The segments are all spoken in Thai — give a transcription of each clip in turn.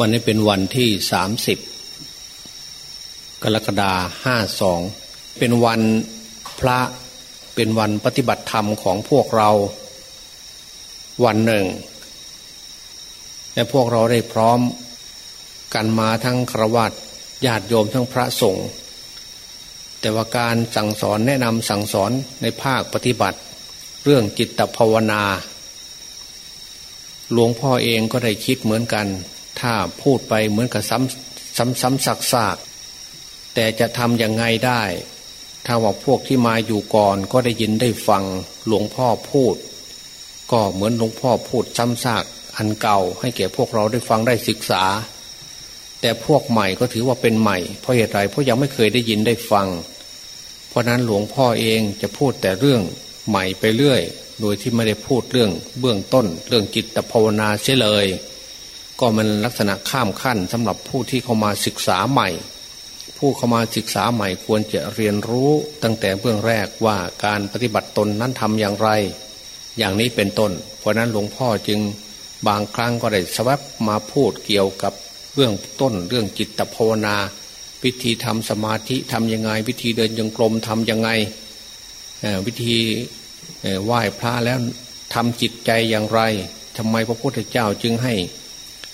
วันนี้เป็นวันที่สามสิบกรกฎาห้าสองเป็นวันพระเป็นวันปฏิบัติธรรมของพวกเราวันหนึ่ง และพวกเราได้พร้อมกันมาทั้งครวัตญาติโยมทั้งพระสงฆ์แต่ว่าการสั่งสอนแนะนำสั่งสอนในภาคปฏิบัติ เรื่องจิตภาวนา หลวงพ่อเองก็ได้คิดเหมือนกัน ถ้าพูดไปเหมือนกับซ้ำซ้ำซ้ำซากซากแต่จะทำยังไงได้ ถ้าว่าพวกที่มาอยู่ก่อนก็ได้ยินได้ฟังหลวงพ่อพูด ก็เหมือนหลวงพ่อพูดซ้ำซากอันเก่า ให้แก่พวกเราได้ฟังได้ศึกษา แต่พวกใหม่ก็ถือว่าเป็นใหม่ เพราะเหตุไรเพราะยังไม่เคยได้ยินได้ฟัง เพราะนั้นหลวงพ่อเองจะพูดแต่เรื่องใหม่ไปเรื่อย โดยที่ไม่ได้พูดเรื่องเบื้องต้น เรื่องจิตภาวนาเสียเลย ก็มันลักษณะข้ามขั้นสำหรับผู้ที่เข้ามาศึกษาใหม่ ผู้เข้ามาศึกษาใหม่ควรจะเรียนรู้ตั้งแต่เบื้องแรกว่าการปฏิบัติตนนั้นทำอย่างไร อย่างนี้เป็นต้น เพราะนั้นหลวงพ่อจึงบางครั้งก็ได้สวับมาพูดเกี่ยวกับเบื้องต้นเรื่องจิตภาวนาวิธีทำสมาธิทำยังไง วิธีเดินยังกลมทำยังไงวิธีไหว้พระแล้วทำจิตใจอย่างไรทำไมพระพุทธเจ้าจึงให้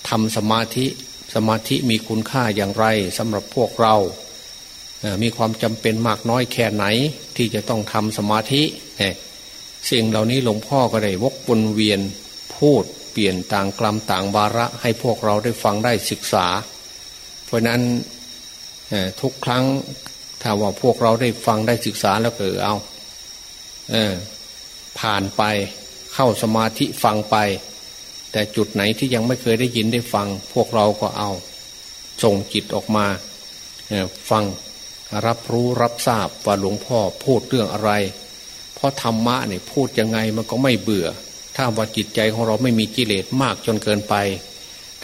ทำสมาธิสมาธิมีคุณค่าอย่างไรสำหรับพวกเรา มีความจำเป็นมากน้อยแค่ไหน ที่จะต้องทำสมาธิสิ่งเหล่านี้หลวงพ่อก็ได้วกวนเวียนพูดเปลี่ยนต่างกลัมต่างบาระให้พวกเราได้ฟังได้ศึกษา เพราะนั้นทุกครั้งถ้าว่าพวกเราได้ฟังได้ศึกษาแล้วก็เอาเออผ่านไปเข้าสมาธิฟังไป แต่จุดไหนที่ยังไม่เคยได้ยินได้ฟัง พวกเราก็เอา ส่งจิตออกมาฟังรับรู้รับทราบว่าหลวงพ่อพูดเรื่องอะไร เพราะธรรมะเนี่ยพูดยังไงมันก็ไม่เบื่อ ถ้าว่าจิตใจของเราไม่มีกิเลสมากจนเกินไป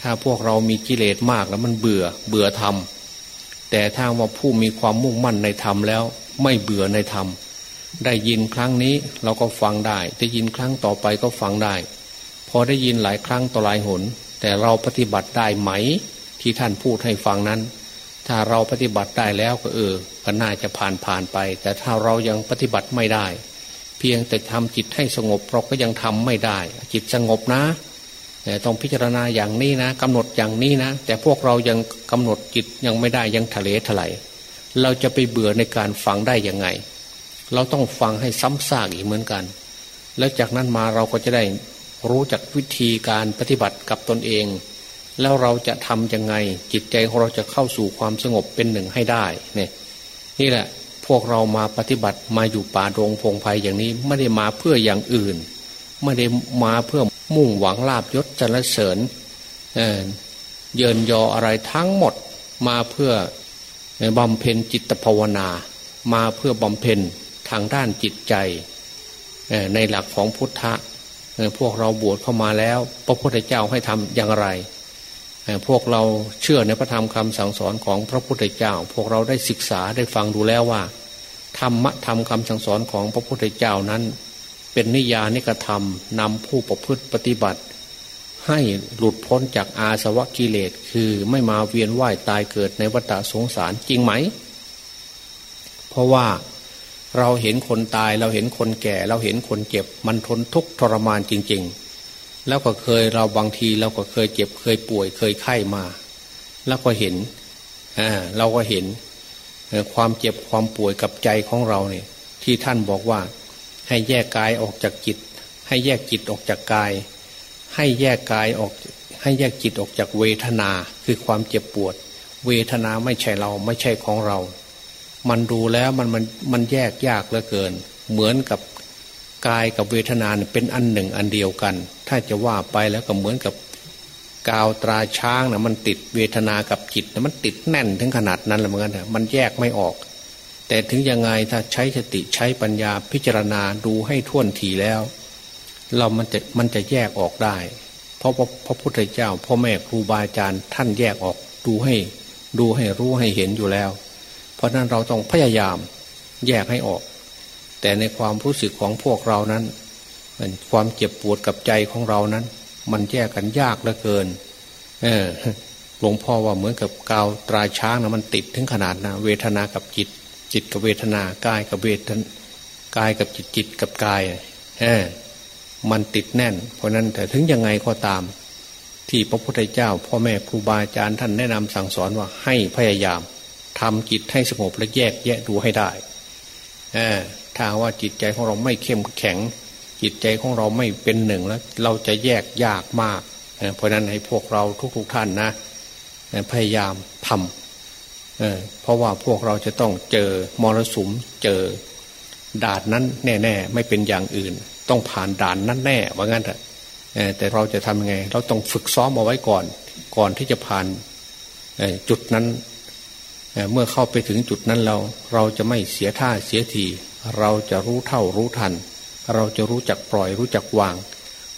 ถ้าพวกเรามีกิเลสมากแล้วมันเบื่อเบื่อธรรมแต่ถ้าว่าผู้มีความมุ่งมั่นในธรรมแล้ว ไม่เบื่อในธรรมได้ยินครั้งนี้เราก็ฟังได้ได้ยินครั้งต่อไปก็ฟังได้ พอได้ยินหลายครั้งต่อหลายหน แต่เราปฏิบัติได้ไหม ที่ท่านพูดให้ฟังนั้น ถ้าเราปฏิบัติได้แล้วก็เออก็น่าจะผ่านผ่านไป แต่ถ้าเรายังปฏิบัติไม่ได้ เพียงแต่ทำจิตให้สงบเราก็ยังทำไม่ได้ จิตสงบนะแต่ต้องพิจารณาอย่างนี้นะกำหนดอย่างนี้นะ แต่พวกเรายังกำหนดจิตยังไม่ได้ยังทะเลถลายเราจะไปเบื่อในการฟังได้ยังไง เราต้องฟังให้ซ้ำซากอีกเหมือนกัน แล้วจากนั้นมาเราก็จะได้ รู้จักวิธีการปฏิบัติกับตนเอง แล้วเราจะทำยังไงจิตใจของเราจะเข้าสู่ความสงบเป็นหนึ่งให้ได้เนี่ยนี่แหละพวกเรามาปฏิบัติมาอยู่ป่าดงพงไพ่อย่างนี้ไม่ได้มาเพื่ออย่างอื่น ไม่ได้มาเพื่อมุ่งหวังลาบยศจรรเสริญเเยินยออะไรทั้งหมดมาเพื่อบำเพ็ญจิตภาวนา มาเพื่อบำเพ็ญทางด้านจิตใจในหลักของพุทธะ พวกเราบวชเข้ามาแล้ว พระพุทธเจ้าให้ทำอย่างไร พวกเราเชื่อในพระธรรมคำสั่งสอนของพระพุทธเจ้า พวกเราได้ศึกษาได้ฟังดูแล้วว่าธรรมะธรรมคำสั่งสอนของพระพุทธเจ้านั้น เป็นนิยานิกธรรมนำผู้ประพฤติปฏิบัติ ให้หลุดพ้นจากอาสวะกิเลสคือไม่มาเวียนว่ายตายเกิดในวัฏสงสารจริงไหม เพราะว่า เราเห็นคนตายเราเห็นคนแก่ เราเห็นคนเจ็บ มันทนทุกข์ทรมานจริง ๆ แล้วก็เคยเราบางทีเราก็เคยเจ็บเคยป่วยเคยไข้มา แล้วก็เห็นอ่าเราก็เห็นความเจ็บความป่วยกับใจของเราเนี่ย ที่ท่านบอกว่า ให้แยกกายออกจากจิต ให้แยกจิตออกจากกาย ให้แยกกายออก ให้แยกจิตออกจากเวทนาคือความเจ็บปวด เวทนาไม่ใช่เราไม่ใช่ของเรา มันดูแล้วมันมันมันแยกยากเหลือเกิน เหมือนกับกายกับเวทนาเป็นอันหนึ่งอันเดียวกัน ถ้าจะว่าไปแล้วก็เหมือนกับกาวตราช้างนะมันติดเวทนากับจิตนะมันติดแน่นถึงขนาดนั้นเลยเหมือนกันมันแยกไม่ออก แต่ถึงยังไงถ้าใช้สติใช้ปัญญาพิจารณาดูให้ท่วนทีแล้ว เรามันจะมันจะแยกออกได้ เพราะพระพุทธเจ้าพ่อแม่ครูบาอาจารย์ท่านแยกออกดูให้ ดูให้รู้ให้เห็นอยู่แล้ว เพราะนั้นเราต้องพยายามแยกให้ออก แต่ในความรู้สึกของพวกเรานั้นความเจ็บปวดกับใจของเรานั้น มันแยกกันยากเหลือเกิน เออหลวงพ่อว่าเหมือนกับกาวตราช้างนะมันติดถึงขนาดนะเวทนากับจิต จิตกับเวทนากายกับเวทนากายกับจิตจิตกับกายเออมันติดแน่น เพราะนั้นแต่ถึงยังไงก็ตาม ที่พระพุทธเจ้า พ่อแม่ครูบาอาจารย์ท่านแนะนำสั่งสอนว่าให้พยายาม ทำจิตให้สงบและแยกแยะดูให้ได้ถ้าว่าจิตใจของเราไม่เข้มแข็ง จิตใจของเราไม่เป็นหนึ่งแล้ว เราจะแยกยากมาก เพราะนั้นให้พวกเราทุกๆทท่านนะพยายามทำเเพราะว่าพวกเราจะต้องเจอมรสุมเจอด่านนั้นแน่ ๆ ไม่เป็นอย่างอื่น ต้องผ่านด่านนั้นแน่ว่างั้นเถอะแต่เราจะทำยังไง เราต้องฝึกซ้อมเอาไว้ก่อน ก่อนที่จะผ่านจุดนั้น เมื่อเข้าไปถึงจุดนั้นเราเราจะไม่เสียท่าเสียที เราจะรู้เท่ารู้ทัน เราจะรู้จักปล่อยรู้จักวาง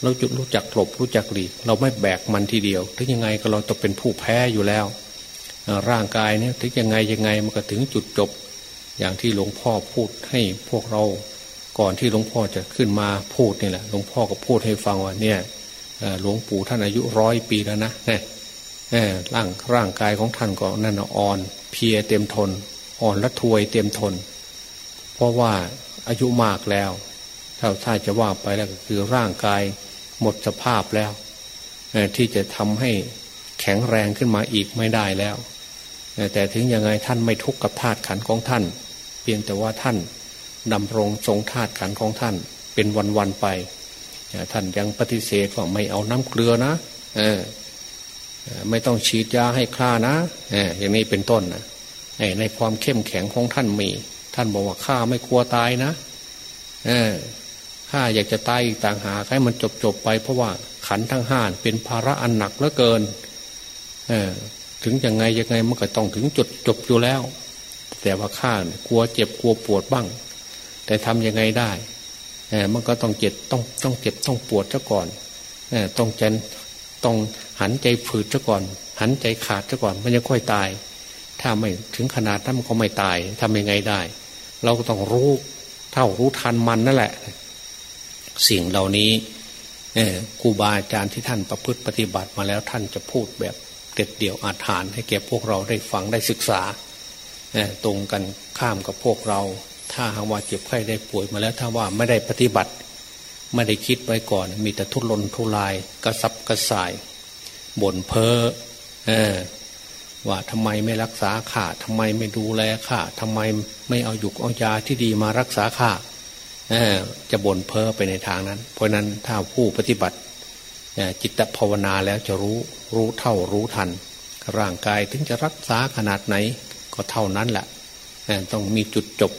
เราจุดรู้จักหลบรู้จักหลีก เราไม่แบกมันทีเดียวถึงยังไงก็เราต้องเป็นผู้แพ้อยู่แล้ว ร่างกายเนี่ยถึงยังไงยังไงมันก็ถึงจุดจบ อย่างที่หลวงพ่อพูดให้พวกเราก่อนที่หลวงพ่อจะขึ้นมาพูดนี่แหละหลวงพ่อก็พูดให้ฟังว่าเนี่ยหลวงปู่ท่านอายุร้อยปีแล้วนะเนี่ยร่างร่างกายของท่านก็นั่นอ่อน เพียเต็มทน อ่อนละทวยเต็มทน เพราะว่าอายุมากแล้วถ้าถ้าจะว่าไปแล้วก็คือร่างกายหมดสภาพแล้วที่จะทำให้แข็งแรงขึ้นมาอีกไม่ได้แล้ว แต่ถึงยังไงท่านไม่ทุกข์กับธาตุขันของท่าน เพียงแต่ว่าท่านดำรงทรงธาตุขันของท่าน เป็นวันๆไป ท่านยังปฏิเสธว่าไม่เอาน้ำเกลือนะ ไม่ต้องฉีดยาให้คลานะอย่างนี้เป็นต้นนะในความเข้มแข็งของท่านมี ท่านบอกว่าข้าไม่กลัวตายนะข้าอยากจะตายต่างหากให้มันจบจบไป เพราะว่าขันทั้งห้านเป็นภาระอันหนักเหลือเกินถึงยังไงยังไงมันก็ต้องถึงจุดจบอยู่แล้ว แต่ว่าข้ากลัวเจ็บกลัวปวดบ้าง แต่ทำยังไงได้มันก็ต้องเจ็บต้องต้องเจ็บต้องปวดซะก่อนต้องเจน ต้องหันใจฝืดซะก่อน หันใจขาดซะก่อน มันจะค่อยตาย ถ้าไม่ถึงขนาดนั้นมันก็ไม่ตายทำยังไงได้ เราก็ต้องรู้เท่ารู้ทันมันนั่นแหละ สิ่งเหล่านี้ครูบาอาจารย์ที่ท่านประพฤติปฏิบัติมาแล้วท่านจะพูดแบบเด็ดเดี่ยวอาถานให้แก่พวกเราได้ฟังได้ศึกษาตรงกันข้ามกับพวกเรา ถ้าหากว่าเจ็บไข้ได้ป่วยมาแล้วถ้าว่าไม่ได้ปฏิบัติ ไม่ได้คิดไว้ก่อน มีแต่ทุรนทุราย กระซับกระส่ายบ่นเพ้อเออว่าทำไมไม่รักษาข้าทำไมไม่ดูแลข้าทำไมไม่เอาหยุกเอายาที่ดีมารักษาข้าจะบ่นเพ้อไปในทางนั้น เพราะนั้นถ้าผู้ปฏิบัติจิตภาวนาแล้วจะรู้รู้เท่ารู้ทัน ร่างกายถึงจะรักษาขนาดไหนก็เท่านั้นแหละต้องมีจุดจบ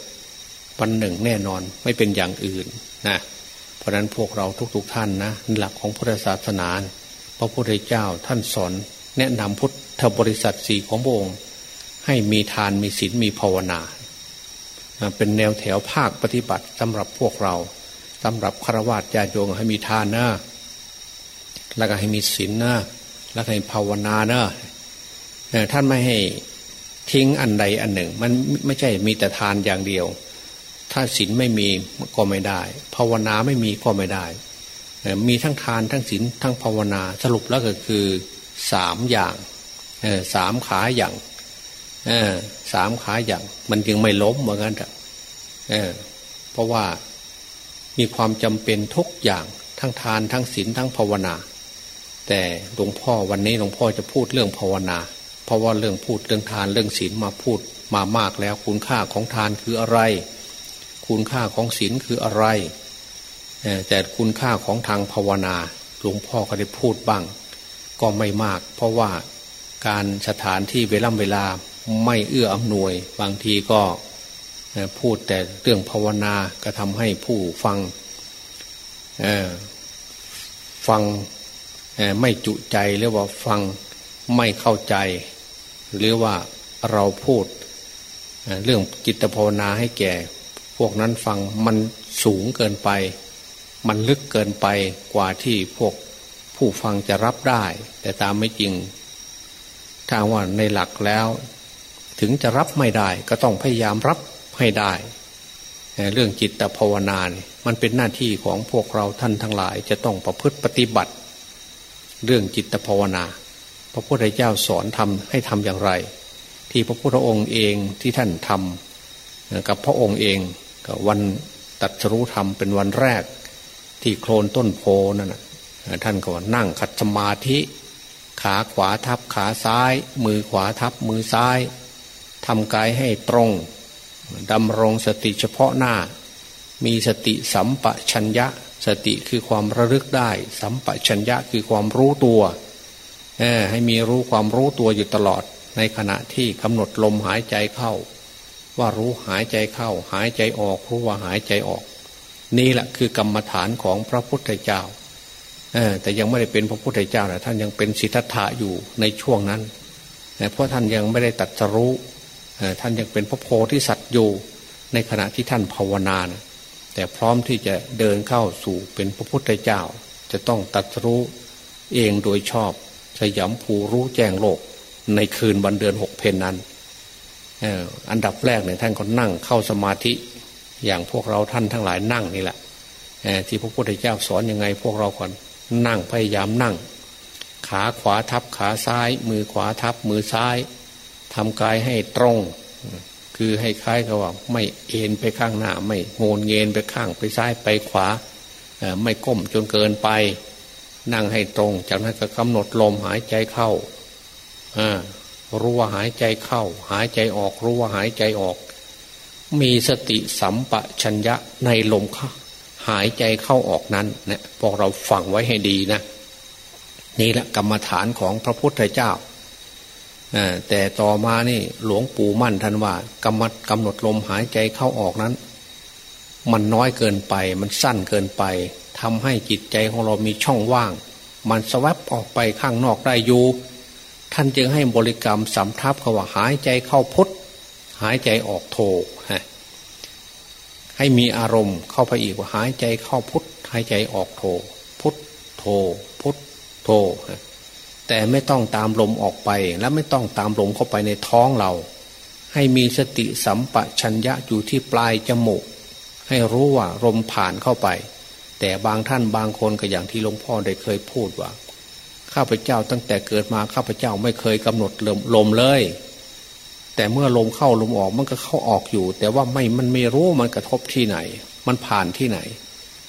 วันหนึ่งแน่นอนไม่เป็นอย่างอื่นนะ เพราะนั้นพวกเราทุก ๆ ท่านนะหลักของพุทธศาสนาพระพุทธเจ้าท่านสอน แนะนำพุทธบริษัทสี่ของพระองค์ให้มีทานมีศีลมีภาวนา เป็นแนวแถวภาคปฏิบัติสำหรับพวกเราสำหรับฆราวาสญาโยงให้มีทานนะแล้วก็ให้มีศีลนะแล้วให้ภาวนานะท่านไม่ให้ทิ้งอันใดอันหนึ่ง มันไม่ใช่มีแต่ทานอย่างเดียว ถ้าศีลไม่มีก็ไม่ได้ ภาวนาไม่มีก็ไม่ได้ มีทั้งทานทั้งศีลทั้งภาวนาสรุปแล้วก็คือสามอย่างสามขาอย่างสามขาอย่าง มันจึงไม่ล้มเหมือนกันเเพราะว่ามีความจำเป็นทุกอย่างทั้งทานทั้งศีลทั้งภาวนา แต่หลวงพ่อวันนี้หลวงพ่อจะพูดเรื่องภาวนา เพราะว่าเรื่องพูดเรื่องทานเรื่องศีลมาพูดมามากแล้วคุณค่าของทานคืออะไร คุณค่าของศีลคืออะไร แต่คุณค่าของทางภาวนาหลวงพ่อก็ได้พูดบ้าง ก็ไม่มาก เพราะว่าการสถานที่เวลาเวลาไม่เอื้ออำนวย บางทีก็พูดแต่เรื่องภาวนาก็ทำให้ผู้ฟังฟังไม่จุใจหรือว่าฟังไม่เข้าใจ หรือว่าเราพูดเรื่องจิตภาวนาให้แก่ วกนั้นฟังมันสูงเกินไป มันลึกเกินไปกว่าที่พวกผู้ฟังจะรับได้ แต่ตามไม่จริง ถ้าว่าในหลักแล้ว ถึงจะรับไม่ได้ ก็ต้องพยายามรับให้ได้ เรื่องจิตภาวนาเนี่ยมันเป็นหน้าที่ของพวกเราท่านทั้งหลาย จะต้องประพฤติปฏิบัติ เรื่องจิตภาวนา พระพุทธเจ้าสอนทำให้ทำอย่างไร ที่พระพุทธองค์เองที่ท่านทำกับพระองค์เอง กับวันตัดรู้ธรรมเป็นวันแรก ที่โคลนต้นโพนั่นนะท่านก็นั่งขัดสมาธิ ขาขวาทับขาซ้าย มือขวาทับมือซ้ายทำกายให้ตรงดำรงสติเฉพาะหน้า มีสติสัมปชัญญะ สติคือความระลึกได้ สัมปชัญญะคือความรู้ตัวให้มีรู้ความรู้ตัวอยู่ตลอด ในขณะที่กำหนดลมหายใจเข้า ว่ารู้หายใจเข้า หายใจออก รู้ว่าหายใจออก นี่แหละคือกรรมฐานของพระพุทธเจ้าแต่ยังไม่ได้เป็นพระพุทธเจ้านะท่านยังเป็นสิทธัตถะอยู่ในช่วงนั้นเพราะท่านยังไม่ได้ตัดสรู้ท่านยังเป็นพระโพธิสัตว์อยู่ในขณะที่ท่านภาวนานะแต่พร้อมที่จะเดินเข้าสู่เป็นพระพุทธเจ้า จะต้องตัดรู้เองโดยชอบสยามภูรู้แจ้งโลกในคืนวันเดือนหกเพนนั้น อันดับแรกเนี่ยท่านก็นั่งเข้าสมาธิ อย่างพวกเราท่านทั้งหลายนั่งนี่แหละที่พระพุทธเจ้าสอนยังไง พวกเราก่อนนั่งพยายามนั่ง ขาขวาทับขาซ้าย มือขวาทับมือซ้ายทำกายให้ตรง คือให้คล้ายกับว่า ไม่เอ็นไปข้างหน้า ไม่โงนเงินไปข้างไปซ้ายไปขวาไม่ก้มจนเกินไป นั่งให้ตรง จากนั้นก็กำหนดลมหายใจเข้า รู้ว่าหายใจเข้า หายใจออกรู้ว่าหายใจออก มีสติสัมปชัญญะในลมเข้าหายใจเข้าออกนั้นเนี่ยพวกเราฟังไว้ให้ดีนะ นี่แหละกรรมฐานของพระพุทธเจ้าแต่ต่อมานี่หลวงปู่มั่นท่านว่ากำมดกำหนดลมหายใจเข้าออกนั้น มันน้อยเกินไป มันสั้นเกินไปทำให้จิตใจของเรามีช่องว่าง มันสวับออกไปข้างนอกได้อยู่ ท่านจึงให้บริกรรมสำทับเขาว่าหายใจเข้าพุทหายใจออกโทให้มีอารมณ์เข้าไปอีกว่าหายใจเข้าพุทหายใจออกโทพุทโทพุทโทแต่ไม่ต้องตามลมออกไปและไม่ต้องตามลมเข้าไปในท้องเรา ให้มีสติสัมปชัญญะอยู่ที่ปลายจมูกให้รู้ว่าลมผ่านเข้าไป แต่บางท่านบางคนก็อย่างที่หลวงพ่อได้เคยพูดว่า ข้าพเจ้าตั้งแต่เกิดมาข้าพเจ้าไม่เคยกำหนดลมลมเลย แต่เมื่อลมเข้าลมออกมันก็เข้าออกอยู่ แต่ว่าไม่มันไม่รู้มันกระทบที่ไหน มันผ่านที่ไหน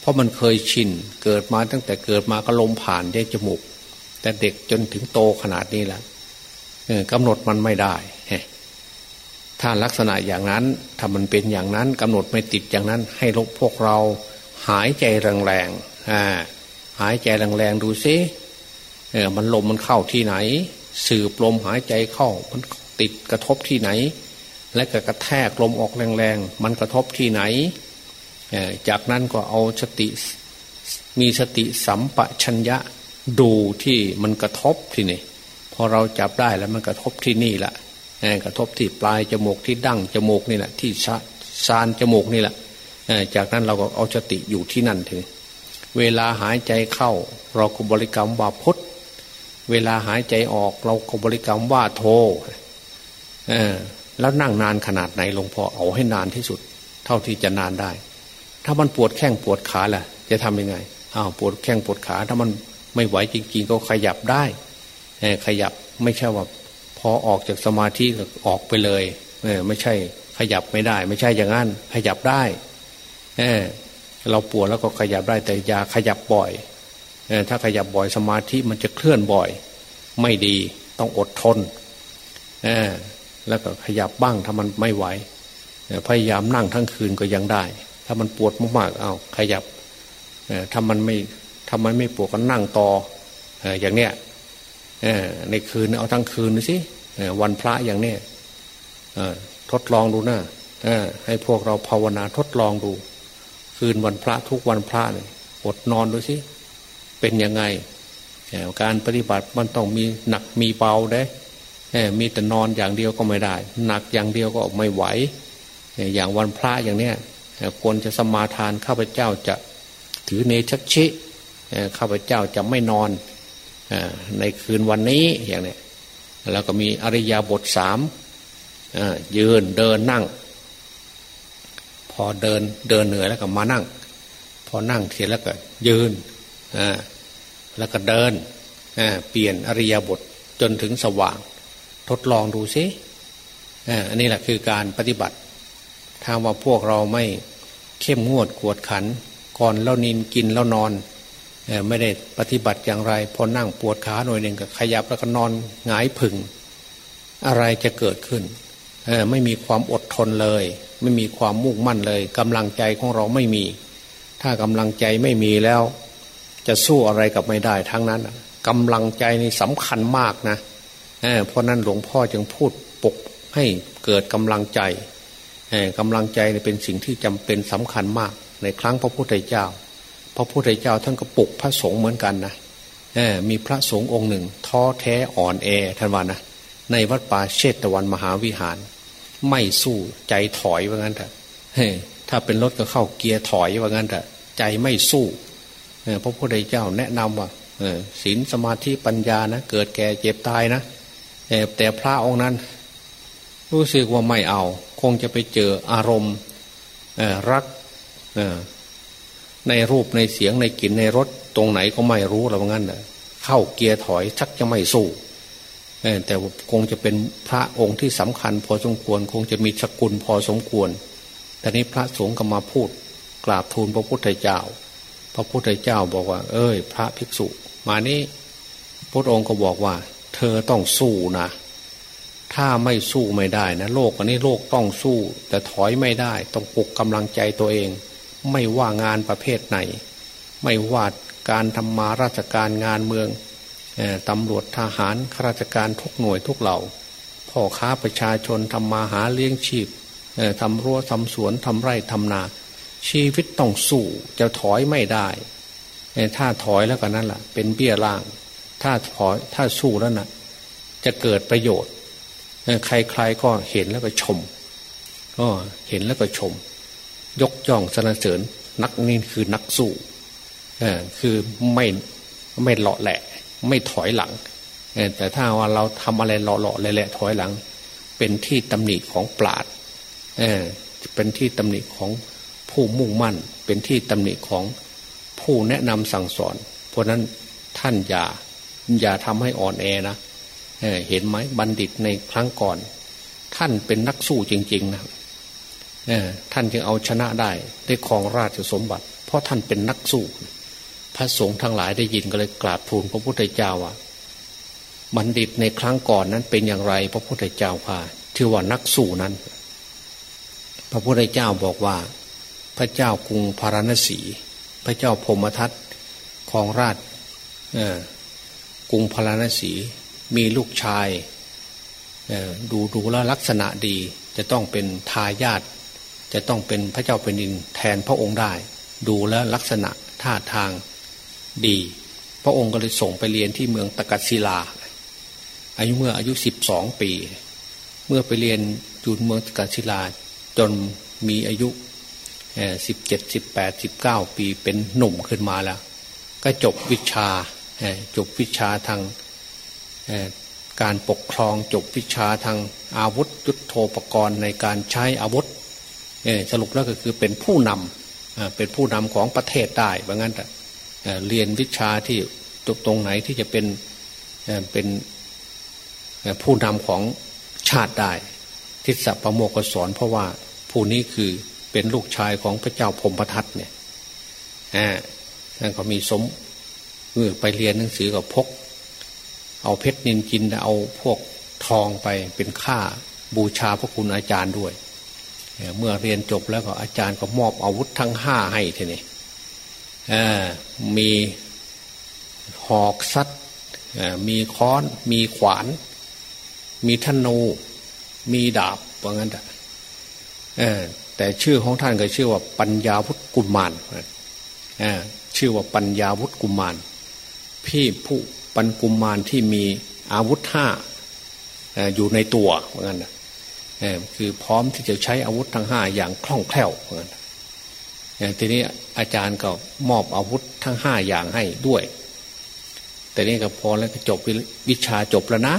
เพราะมันเคยชินเกิดมาตั้งแต่เกิดมาก็ลมผ่านได้จมูก แต่เด็กจนถึงโตขนาดนี้แล้วกำหนดมันไม่ได้ถ้าลักษณะอย่างนั้นถ้ามันเป็นอย่างนั้นกำหนดไม่ติดอย่างนั้น ให้ลกพวกเรา หายใจแรงๆหายใจแรงๆดูซิ เออมันลมมันเข้าที่ไหน สืบลมหายใจเข้า มันติดกระทบที่ไหน และก็กระแทกลมออกแรงๆ มันกระทบที่ไหน จากนั้นก็เอาสติมีสติสัมปชัญญะดูที่มันกระทบที่นี่พอเราจับได้แล้วมันกระทบที่นี่แหละกระทบที่ปลายจมูกที่ดั้งจมูกนี่แหละที่ซานจมูกนี่แหละจากนั้นเราก็เอาสติอยู่ที่นั่นทีเวลาหายใจเข้า เราก็บริกรรมว่าพุท เวลาหายใจออก เราก็บริกรรมว่าโทแล้วนั่งนานขนาดไหนหลวงพ่อเอาให้นานที่สุด เท่าที่จะนานได้ ถ้ามันปวดแข้งปวดขาล่ะ จะทำยังไงอ้าวปวดแข้งปวดขา ถ้ามันไม่ไหวจริง ๆ ก็ขยับได้ขยับไม่ใช่ว่าพอออกจากสมาธิก็ออกไปเลยไม่ใช่ขยับไม่ได้ ไม่ใช่อย่างนั้น ขยับได้ เเราปวดแล้วก็ขยับได้แต่อย่าขยับบ่อย ถ้าขยับบ่อยสมาธิมันจะเคลื่อนบ่อย ไม่ดีต้องอดทนแล้วก็ขยับบ้างถ้ามันไม่ไหวพยายามนั่งทั้งคืนก็ยังได้ ถ้ามันปวดมากๆเอาขยับถ้ามันไม่ทำไมไม่ปวดก็นั่งต่ออย่างเนี้ยในคืนเอาทั้งคืนดูสิวันพระอย่างเนี้ยทดลองดูนะให้พวกเราภาวนาทดลองดู คืนวันพระทุกวันพระเนี่ยอดนอนดูสิ เป็นยังไงการปฏิบัติมันต้องมีหนักมีเบาได้มีแต่นอนอย่างเดียวก็ไม่ได้ หนักอย่างเดียวก็ไม่ไหว อย่างวันพระอย่างเนี้ยควรจะสมาทานข้าพเจ้าจะถือเนชักชิข้าพเจ้าจะไม่นอนในคืนวันนี้อย่างเนี้แล้วก็มีอริยบทสามยืนเดินนั่ง พอเดินเดินเหนื่อยแล้วก็มานั่ง พอนั่งเสร็จแล้วก็ยืน แล้วก็เดินเปลี่ยนอริยบทจนถึงสว่าง ทดลองดูซิอันนี้แหละคือการปฏิบัติ ถ้าว่าพวกเราไม่เข้มงวดกวดขัน ก่อนแล้วนินกินแล้วนอนไม่ได้ปฏิบัติอย่างไร พอนั่งปวดขาหน่อยหนึ่งก็ขยับแล้วก็นอนหงายผึ่งอะไรจะเกิดขึ้นไม่มีความอดทนเลย ไม่มีความมุ่งมั่นเลยกำลังใจของเราไม่มี ถ้ากำลังใจไม่มีแล้ว จะสู้อะไรกับไม่ได้ทั้งนั้นกำลังใจนี่สำคัญมากนะเพราะนั้นหลวงพ่อจึงพูดปกให้เกิดกำลังใจกำลังใจเป็นสิ่งที่จำเป็นสำคัญมาก ในครั้งพระพุทธเจ้า พระพุทธเจ้าท่านก็ปลุกพระสงฆ์เหมือนกันนะมีพระสงฆ์องค์หนึ่ง ท้อแท้อ่อนแอท่านว่านะในวัดป่าเชตวันมหาวิหาร ไม่สู้ใจถอยว่างั้นเถอะถ้าเป็นรถก็เข้าเกียร์ถอยว่างั้นเถอะใจไม่สู้ พระพุทธเจ้าแนะนำว่าศีลสมาธิปัญญานะเกิดแก่เจ็บตายนะแต่พระองค์นั้น รู้สึกว่าไม่เอา คงจะไปเจออารมณ์รักในรูปในเสียงในกลิ่นในรสตรงไหนก็ไม่รู้แล้วงั้นเข้าเกียร์ถอยชักจะไม่สู้แต่คงจะเป็นพระองค์ที่สำคัญ พอสมควร คงจะมีสกุลพอสมควรแต่นี้พระสงฆ์ก็มาพูดกราบทูลพระพุทธเจ้า พระพุทธเจ้าบอกว่า เอ้ย พระภิกษุ มานี้พระองค์ก็บอกว่า เธอต้องสู้นะถ้าไม่สู้ไม่ได้นะโลกอันนี้โลกต้องสู้ แต่ถอยไม่ได้ ต้องปลุกกำลังใจตัวเอง ไม่ว่างานประเภทไหน ไม่ว่าการทำมาราชการงานเมืองตำรวจทหารข้าราชการทุกหน่วยทุกเหล่าพ่อค้าประชาชนทำมาหาเลี้ยงชีพทำรั้วทำสวนทำไร่ทำนา ชีวิตต้องสู้จะถอยไม่ได้ ถ้าถอยแล้วก็นั่นแหละเป็นเบี้ยล่าง ถ้าถอยถ้าสู้แล้วนะ่ะ จะเกิดประโยชน์ ใครๆก็เห็นแล้วก็ชมก็เห็นแล้วก็ชม ยกย่องสรรเสริญนักนี่คือนักสู้คือไม่ไม่เลาะแหละ ไม่ถอยหลังแต่ถ้าว่าเราทำอะไรหล่อๆเลยแหละถอยหลัง เป็นที่ตำหนิของปราดเป็นที่ตำหนิของ ผู้มุ่งมั่นเป็นที่ตำหนิของผู้แนะนำสั่งสอน เพราะนั้นท่านอย่าอย่าทำให้อ่อนแอนะเเห็นไหมบัณฑิตในครั้งก่อน ท่านเป็นนักสู้จริง ๆนะท่านจึงเอาชนะได้ได้ครองราชสมบัติ เพราะท่านเป็นนักสู้ พระสงฆ์ทั้งหลายได้ยินก็เลยกราบทูลพระพุทธเจ้าว่าบัณฑิตในครั้งก่อนนั้นเป็นอย่างไร พระพุทธเจ้าพาชื่อว่านักสู้นั้น พระพุทธเจ้าบอกว่า พระเจ้ากรุงพาราณสี พระเจ้าพมทัตของราชกรุงพาราณสี มีลูกชายดูดูแลลักษณะดีจะต้องเป็นทายาทจะต้องเป็นพระเจ้าเป็นดินแทนพระองค์ได้ ดูแลลักษณะท่าทางดี พระองค์ก็เลยส่งไปเรียนที่เมืองตะกัศิลา อายุเมื่ออายุสิบสองปี เมื่อไปเรียนอยู่เมืองตะกัศิลาจนมีอายุ สิบเจ็ดสิบแปดสิบเก้าปีเป็นหนุ่มขึ้นมาแล้ว ก็จบวิชาจบวิชาทางการปกครองจบวิชาทางอาวุธยุทโธปกรณ์ในการใช้อาวุธสรุปแล้วก็คือเป็นผู้นำเป็นผู้นำของประเทศได้ว่างั้นแต่เรียนวิชาที่ตรงไหนที่จะเป็นเป็นผู้นำของชาติได้ ทิศประโมกสอนเพราะว่าผู้นี้คือ เป็นลูกชายของพระเจ้าพมพทัตเนี่ยนั่นก็มีสมเมื่อไปเรียนหนังสือกับพก เอาเพชรนินจินเอาพวกทองไปเป็นค่าบูชาพระคุณอาจารย์ด้วย เมื่อเรียนจบแล้วก็อาจารย์ก็มอบอาวุธทั้งห้าให้ทีนี้มีหอกซัดมีค้อน มีขวาน มีธนู มีดาบว่างั้นแต่ แต่ชื่อของท่านก็ชื่อว่าปัญญาวุฒกุมารชื่อว่าปัญญาวุฒกุมาร พี่ผู้ปัญกุมารที่มีอาวุธห้าอยู่ในตัวว่างั้นคือพร้อมที่จะใช้อาวุธทั้งห้าอย่างคล่องแคล่วว่างั้นทีนี้อาจารย์ก็มอบอาวุธทั้งห้าอย่างให้ด้วย แต่นี่ก็พอแล้วก็จบวิชาจบแล้วนะ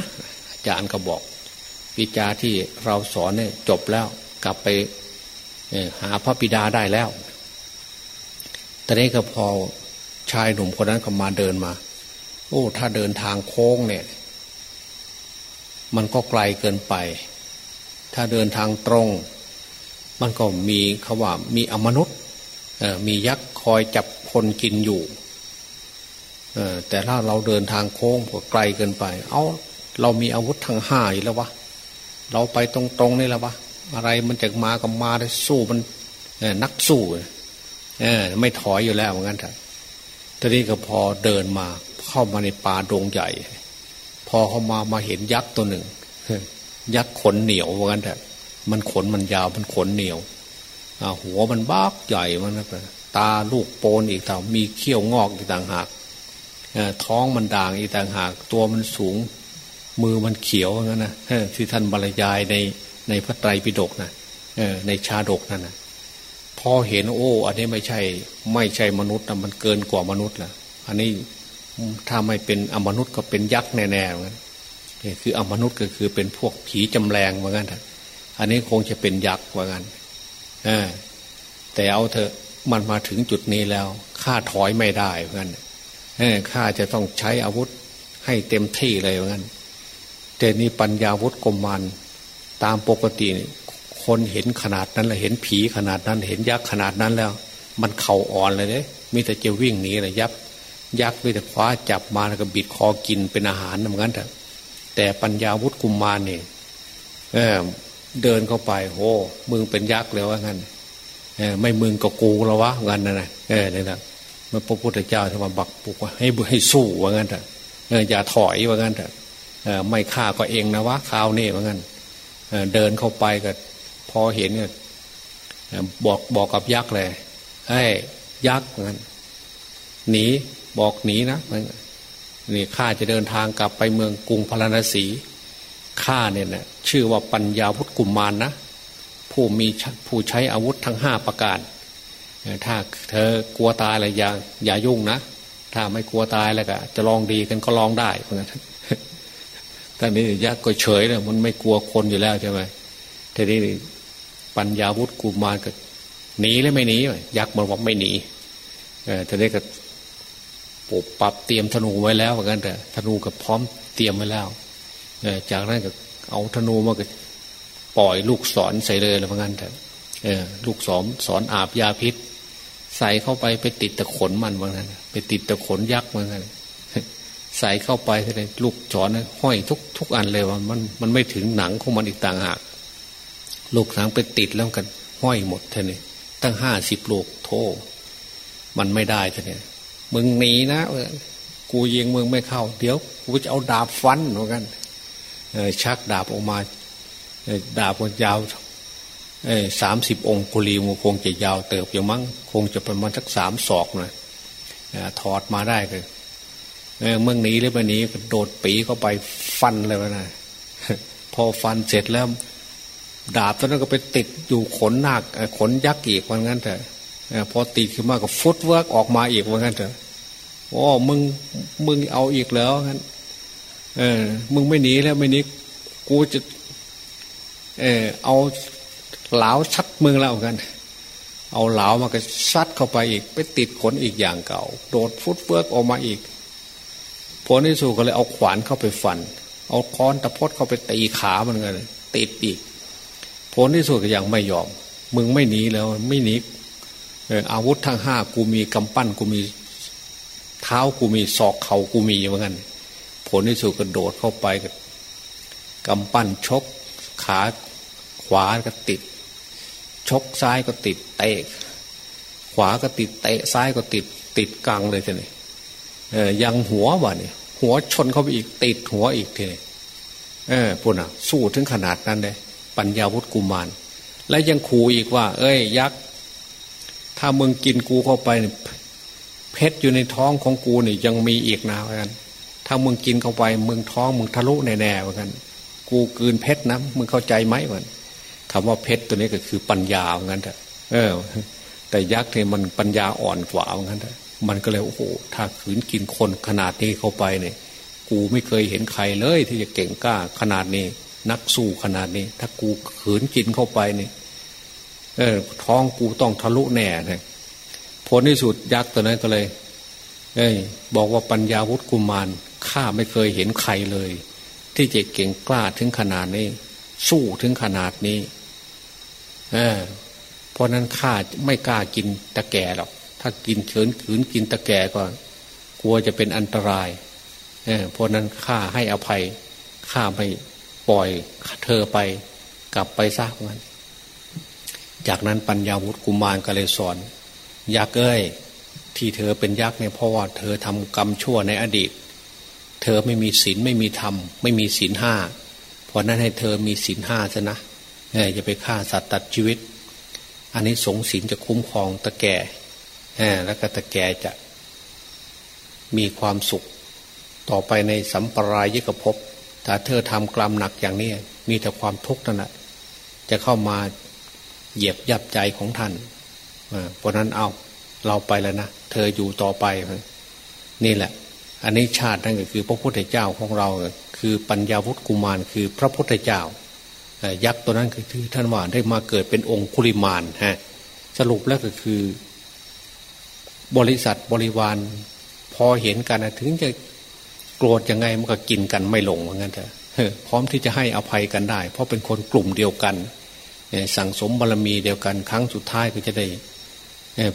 อาจารย์ก็บอก วิชาที่เราสอนเนี่ยจบแล้วกลับไป หาพระบิดาได้แล้วต่นี้ก็พอชายหนุ่มคนนั้นก็มาเดินมา โอ้ ถ้าเดินทางโค้งเนี่ย มันก็ไกลเกินไป ถ้าเดินทางตรง มันก็มีคาว่ามีอมนุษย์มียักษ์คอยจับคนกินอยู่แต่ถ้าเราเดินทางโค้งก็ไกลเกินไป เอ้า เรามีอาวุธทางห้าอยู่แล้ววะ เราไปตรงๆนี่แล้ววะ อะไรมันจะมากับมาได้สู้มันนักสู้เออไม่ถอยอยู่แล้วเหมือนกันเถอะทีนี้ก็พอเดินมาเข้ามาในป่าดงใหญ่ พอเขามามาเห็นยักษ์ตัวหนึ่งยักษ์ขนเหนียวเหมือนกันเถอะมันขนมันยาวมันขนเหนียวหัวมันบ้าใหญ่มันนะตาลูกโปนอีกต่างมีเขี้ยวงอกอีกต่างหากท้องมันด่างอีกต่างหาก ตัวมันสูง มือมันเขียวงั้นนะที่ท่านบรรยายใน ในพระไตรปิฎกนะในชาดกนั่นนะพอเห็นโอ้ อันนี้ไม่ใช่ ไม่ใช่มนุษย์นะมันเกินกว่ามนุษย์ละอันนี้ถ้าไม่เป็นอมนุษย์ก็เป็นยักษ์แน่ๆเหมือนนี่คืออมนุษย์ก็คือเป็นพวกผีจำแรงเหมือนกันอันนี้คงจะเป็นยักษ์เหมือนกันแต่เอาเถอะมันมาถึงจุดนี้แล้วข้าถอยไม่ได้เหมือนกันข้าจะต้องใช้อาวุธให้เต็มที่เลยเหมือนกันแต่นี่ปัญญาวุธกมมัน ตามปกติคนเห็นขนาดนั้นเลยเห็นผีขนาดนั้น เห็นยักษ์ขนาดนั้นแล้ว มันเข่าอ่อนเลยเนี่ยมิแต่จะวิ่งหนีเลยยับยักษ์มิแต่คว้าจับมาแล้วก็บิดคอกินเป็นอาหารเหมือนกันแต่แต่ปัญญาวุธกุมมารเนี่ยเออเดินเข้าไปโอ้มึงเป็นยักษ์แล้วว่างั้นเออไม่มึงก็กูแล้ววะงั้นนะนะเออเนี่ยนะมันพระพุทธเจ้าทำมาบักปุกว่าให้ให้สู้ว่างั้นเถอะอย่าถอยว่างั้นเถอะไม่ฆ่าก็เองนะวะข้าวนี่ว่างั้น เดินเข้าไปก็พอเห็นเนี่ยบอกบอกกับยักษ์เลยไอ้ยักษ์งั้นหนีบอกหนีนะนี่ข้าจะเดินทางกลับไปเมืองกรุงพาราณสีข้าเนี่ยนะชื่อว่าปัญญาพุทธกุมมารนนะผู้มีผู้ใช้อาวุธทั้งห้าประการถ้าเธอกลัวตายอะไรอย่าอย่ายุ่งนะ ถ้าไม่กลัวตายแล้วก็จะลองดีกันก็ลองได้เหมือนกัน ท่านนี้ยักษ์ก็เฉยเลยมันไม่กลัวคนอยู่แล้วใช่ไหมทีนี้ปัญญาวุฒิกุมารก็หนีแล้วไม่หนียักษ์มันบอกไม่หนีเออทีนี้ก็ปุบปรับเตรียมธนูไว้แล้วเหมือนกันแต่ธนูกับพร้อมเตรียมไว้แล้วเออจากนั้นก็เอาธนูมาก็ปล่อยลูกศรใส่เลยแล้วเหมือนกันแต่เออลูกศรสอนอาบยาพิษ ใส่เข้าไปไปติดตะขนมันเหมือนกันไปติดตะขนยักษ์เหมือนกัน ใส่เข้าไปเลยลูกจอนห้อยทุกทุกอันเลยว่ามันมันไม่ถึงหนังของมันอีกต่างหาก ลูกสังไปติดแล้วกัน ห้อยหมดเท่านี้ตั้งห้าสิบลูกโทมันไม่ได้เท่านี้มึงหนีนะกูยิงมึงไม่เข้า เดี๋ยวกูจะเอาดาบฟันเหมือนกันชักดาบออกมาดาบมันยาวสามสิบองคุลีมคงจะยาวเติบอย่างมั้งคงจะประมาณสักสามศอกหน่อยถอดมาได้เลย เมื่อหนีเลยไปนี้โดดปีเข้าไปฟันเลยวะนะพอฟันเสร็จแล้ว ดาบตอนนั้นก็ไปติดอยู่ขนนาคขนยักษ์อีกว่างั้นเถอะพอตีขึ้นมาก็ฟุตเวิร์กออกมาอีกว่างั้นเถอะโอ้มึงมึงเอาอีกแล้วงั้น เออ มึงไม่หนีแล้วไม่หนีกูจะ เออเอาเหลาชัดมือแล้วกัน เอาเหลามาก็ซัดเข้าไปอีก ไปติดขนอีกอย่างเก่า โดดฟุตเวิร์กออกมาอีก ผลที่สุดก็เลยเอาขวานเข้าไปฟัน เอาค้อนตะพดเข้าไปตีขามันกันติดอีก ผลที่สุดก็ยังไม่ยอม มึงไม่หนีแล้วไม่หนีอาวุธทั้งห้ากูมีกำปั้นกูมีเท้ากูมีศอกเข่ากูมีเหมือนกันผลที่สุดก็โดดเข้าไปกับกำปั้นชก ขาขวาก็ติด ชกซ้ายก็ติดเตะขวาก็ติดเตะซ้ายก็ติดติดกลางเลยทีนี้ ยังหัววะเนี่ยหัวชนเข้าไปอีกติดหัวอีกทีนี้เออพูดอะ สู้ถึงขนาดนั้นเลยปัญญาวุฒิกุมาร และยังขู่อีกว่า เอ้ย ยักษ์ถ้ามึงกินกูเข้าไปเพชรอยู่ในท้องของกูนี่ยังมีอีกนะเหมือนกันถ้ามึงกินเข้าไปมึงท้องมึงทะลุแน่ๆเหมือนกัน กูกืนเพชรนะมึงเข้าใจไหมเหมือนคำว่าเพชรตัวนี้ก็คือปัญญาเหมือนกันเออ แต่ยักษ์เนี่ยมันปัญญาอ่อนกว่าเหมือนกัน มันก็เลยโอ้โหถ้าขืนกินคนขนาดนี้เข้าไปเนี่ย กูไม่เคยเห็นใครเลย ที่จะเก่งกล้าขนาดนี้ นักสู้ขนาดนี้ ถ้ากูขืนกินเข้าไปเนี่ยเออ ท้องกูต้องทะลุแน่เลยผลที่สุดยักษ์ตัวนั้นก็เลย เอ้ยบอกว่าปัญญาวุฒิกุมารข้าไม่เคยเห็นใครเลย ที่จะเก่งกล้าถึงขนาดนี้ สู้ถึงขนาดนี้ เออเพราะนั้นข้าไม่กล้ากินตะแก่หรอก ถ้ากินเฉินขืนกินตะแก่ก็กลัวจะเป็นอันตรายเพราะนั้นข้าให้อภัยข้าไม่ปล่อยเธอไปกลับไปซะมัน จากนั้นปัญญาวุฒิกุมารก็เลยสอนยักษ์เอ้ยที่เธอเป็นยักษ์เนี่ยเพราะว่าเธอทำกรรมชั่วในอดีต เธอไม่มีศีลไม่มีธรรม ไม่มีศีลห้าเพราะนั้นให้เธอมีศีลห้าซะนะอย่าไปฆ่าสัตว์ตัดชีวิต อันนี้สงศีลจะคุ้มครองตะแก่ แล้วก็ตะแกจะมีความสุข ต่อไปในสัมปรายยกภพถ้าเธอทำกรรมหนักอย่างนี้มีแต่ความทุกข์นั่นแหละจะเข้ามาเหยียบยับใจของท่านเพราะนั้นเอาเราไปแล้วนะเธออยู่ต่อไป นี่แหละ อันนี้ชาตินั่นก็คือ พระพุทธเจ้าของเราคือปัญญาวุฒิกุมารคือพระพุทธเจ้ายักษ์ตัวนั้นคือท่านว่าได้มาเกิดเป็นองค์คุลิมานฮะสรุปแล้วก็คือ บริษัทบริวาร พอเห็นกันถึงจะโกรธยังไงมันก็กินกันไม่ลงเหมือนกันเถอะพร้อมที่จะให้อภัยกันได้ เพราะเป็นคนกลุ่มเดียวกันสั่งสมบารรมีเดียวกัน ครั้งสุดท้ายก็จะได้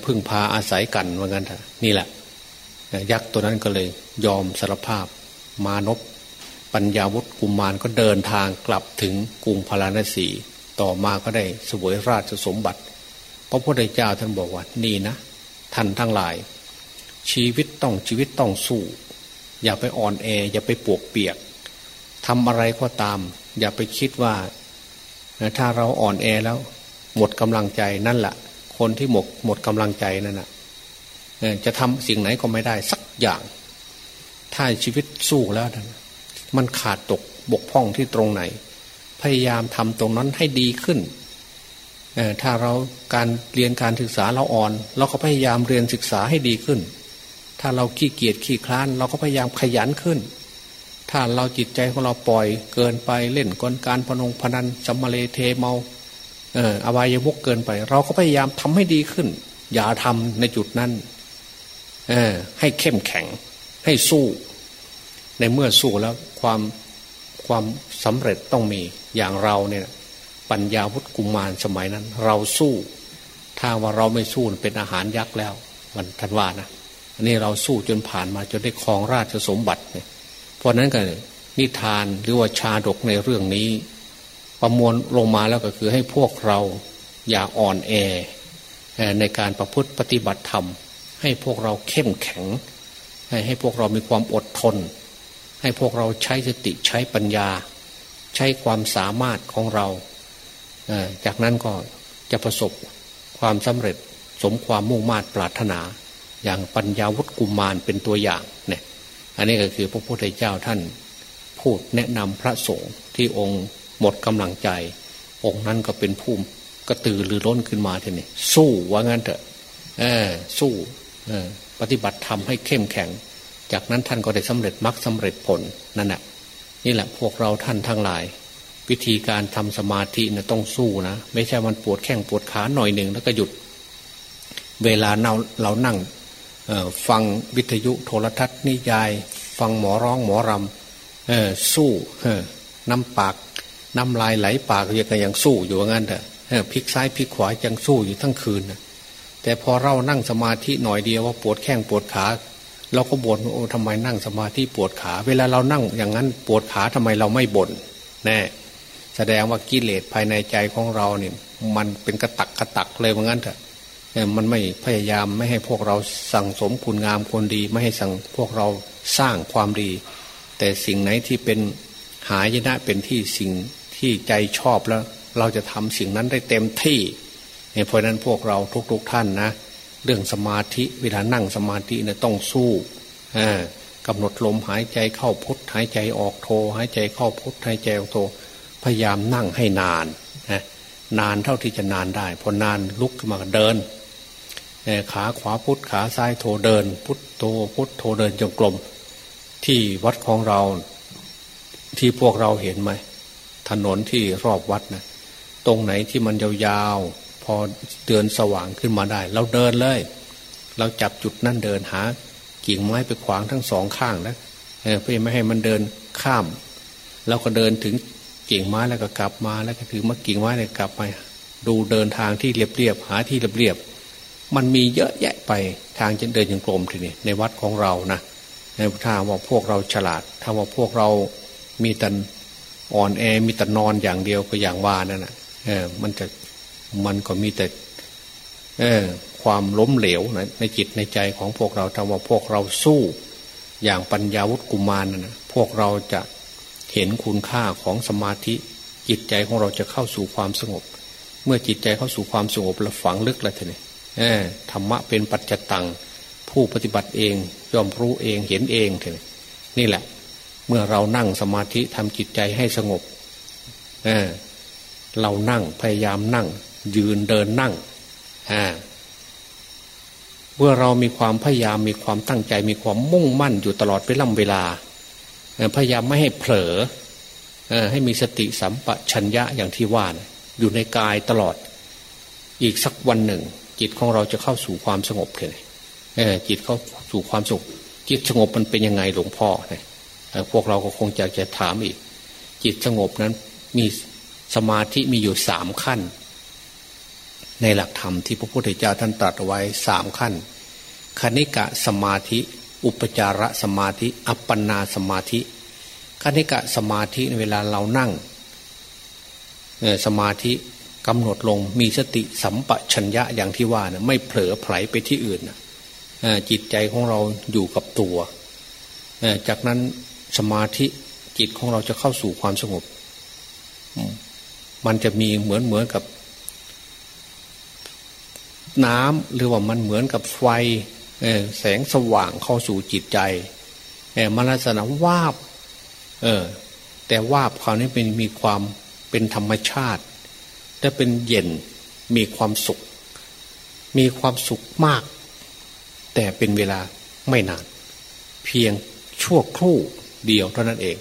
พึ่งพาอาศัยกันว่างั้นเถอะนี่แหละ ยักษ์ตัวนั้นก็เลยยอมสารภาพมานพปัญญาวุฒิกุมมารก็เดินทางกลับถึงกรุงพาราณสีต่อมาก็ได้สวยราชสมบัติ พระพุทธเจ้าท่านบอกว่านี่นะ ท่านทั้งหลาย ชีวิตต้องชีวิตต้องสู้ อย่าไปอ่อนแอ อย่าไปปวกเปียกทำอะไรก็ตาม อย่าไปคิดว่า ถ้าเราอ่อนแอแล้ว หมดกำลังใจนั่นแหละคนที่หมดหมดกำลังใจนั่นนะจะทำสิ่งไหนก็ไม่ได้สักอย่าง ถ้าชีวิตสู้แล้วมันขาดตกบกพร่องที่ตรงไหน พยายามทำตรงนั้นให้ดีขึ้น ถ้าเราการเรียนการศึกษาเราอ่อน เราก็พยายามเรียนศึกษาให้ดีขึ้น ถ้าเราขี้เกียจขี้คลาน เราก็พยายามขยันขึ้น ถ้าเราจิตใจของเราปล่อยเกินไปเล่นกลการพนงพนันสมเลเทเมาเอออวัยวกเกินไป เราก็พยายามทำให้ดีขึ้น อย่าทำในจุดนั้นเออให้เข้มแข็ง ให้สู้ ในเมื่อสู้แล้วความความสำเร็จต้องมีอย่างเราเนี่ย ปัญญาวุฒิกุมารสมัยนั้น เราสู้ ถ้าว่าเราไม่สู้เป็นอาหารยักษ์แล้ว มันทันว่านะอันนี้เราสู้จนผ่านมาจนได้ครองราชสมบัติเนี่ยเพราะนั้นก็นิทานหรือว่าชาดกในเรื่องนี้ ประมวลลงมาแล้วก็คือให้พวกเราอย่าอ่อนแอในการประพฤติปฏิบัติธรรม ให้พวกเราเข้มแข็ง ให้พวกเรามีความอดทน ให้พวกเราใช้สติใช้ปัญญา ใช้ความสามารถของเรา จากนั้นก็จะประสบความสำเร็จสมความมุ่งมา่ปรารถนา อย่างปัญญาวุฒิกุมมารเป็นตัวอย่างเนี่ยอันนี้ก็คือพระพุทธเจ้าท่านพูดแนะนำพระสงฆ์ที่องค์หมดกำลังใจ องค์นั้นก็เป็นผู้กระตือรือร้นขึ้นมาทีนี้สู้ว่างั้นเถอะเออสู้เออปฏิบัติทำให้เข้มแข็ง จากนั้นท่านก็ได้สำเร็จมรรคสาเร็จผลนั่นแหละนี่แหละพวกเราท่านทั้งหลาย วิธีการทำสมาธินะต้องสู้นะ ไม่ใช่มันปวดแข้งปวดขาหน่อยหนึ่งแล้วก็หยุด เวลาเราเรานั่งฟังวิทยุโทรทัศน์นิยาย ฟังหมอร้องหมอรำสู้น้ำปากน้ำลายไหลปากยังยังสู้อยู่งั้นเถอะพลิกซ้ายพลิกขวายังสู้อยู่ทั้งคืนแต่พอเรานั่งสมาธิหน่อยเดียวว่าปวดแข้งปวดขาเราก็บ่นโอ้ทำไมนั่งสมาธิปวดขา เวลาเรานั่งอย่างนั้นปวดขาทำไมเราไม่บน่นแน่ แสดงว่ากิเลสภายในใจของเราเนี่ย มันเป็นกระตักกระตักเลยว่างั้นเถอะมันไม่พยายามไม่ให้พวกเราสั่งสมคุณงามคนดี ไม่ให้สั่งพวกเราสร้างความดี แต่สิ่งไหนที่เป็นหายนะเป็นที่สิ่งที่ใจชอบแล้ว เราจะทำสิ่งนั้นได้เต็มที่เพราะนั้นพวกเราทุกๆทท่านนะ เรื่องสมาธิเวลานั่งสมาธิเนี่ยต้องสู้กำหนดลมหายใจเข้าพุทหายใจออกโทหายใจเข้าพุทหายใจออกโท พยายามนั่งให้นานนะนานเท่าที่จะนานได้ พอนานลุกขึ้นมาเดินขาขวาพุทขาซ้ายโทเดิน พุทโทพุทโทเดินจงกรมที่วัดของเราที่พวกเราเห็นไหมถนนที่รอบวัดนะตรงไหนที่มันยาวๆพอเตือนสว่างขึ้นมาได้ เราเดินเลย เราจับจุดนั่นเดินหากิ่งไม้ไปขวางทั้งสองข้างนะเพื่อไม่ให้มันเดินข้าม แล้วก็เดินถึง กิ่งไม้แล้วก็กลับมาแล้วก็ถือมากิ่งไม้เลยกลับมาดูเดินทางที่เรียบๆหาที่เรียบๆมันมีเยอะแยะไปทางจะเดินยังกลมทีนี้ในวัดของเรานะในถ้าว่าพวกเราฉลาด ถ้าว่าพวกเรามีแต่อ่อนแอมีแต่นอนอย่างเดียวก็อย่างว่านั่นนะเออมันจะมันก็มีแต่ เออความล้มเหลวนะในจิตในใจของพวกเราถ้าว่าพวกเราสู้อย่างปัญญาวุฒิกุมารนะพวกเราจะ เห็นคุณค่าของสมาธิ จิตใจของเราจะเข้าสู่ความสงบ เมื่อจิตใจเข้าสู่ความสงบแล้วฝังลึกแล้วทีนี้ธรรมะเป็นปัจจตังผู้ปฏิบัติเองยอมรู้เองเห็นเองทีนี้นี่แหละ เมื่อเรานั่งสมาธิทำจิตใจให้สงบเเรานั่งพยายามนั่ง ยืนเดินนั่งเมื่อเรามีความพยายามมีความตั้งใจมีความมุ่งมั่นอยู่ตลอดเวลาเวลา พยายามไม่ให้เผลอให้มีสติสัมปชัญญะอย่างที่ว่านะอยู่ในกายตลอด อีกสักวันหนึ่ง จิตของเราจะเข้าสู่ความสงบเลยจิตเข้าสู่ความสุข จิตสงบมันเป็นยังไงหลวงพ่อนี่พวกเราก็คงจะจะถามอีก จิตสงบนั้นมีสมาธิมีอยู่สามขั้น ในหลักธรรมที่พระพุทธเจ้าท่านตรัสไว้สามขั้นคณิกะสมาธิ อุปจารสมาธิ อัปปนาสมาธิคณิกะสมาธิในเวลาเรานั่งสมาธิกำหนดลงมีสติสัมปชัญญะอย่างที่ว่านะไม่เผลอไผลไปที่อื่นนะจิตใจของเราอยู่กับตัว จากนั้นสมาธิจิตของเราจะเข้าสู่ความสงบ มันจะมีเหมือนเหมือนกับ น้ำหรือว่ามันเหมือนกับไฟ แสงสว่างเข้าสู่จิตใจมันลักษณะวาบเออแต่วาบคราวนี้เป็นมีความเป็นธรรมชาติแต่เป็นเย็นมีความสุข มีความสุขมาก แต่เป็นเวลาไม่นาน เพียงชั่วครู่เดียวเท่านั้นเอง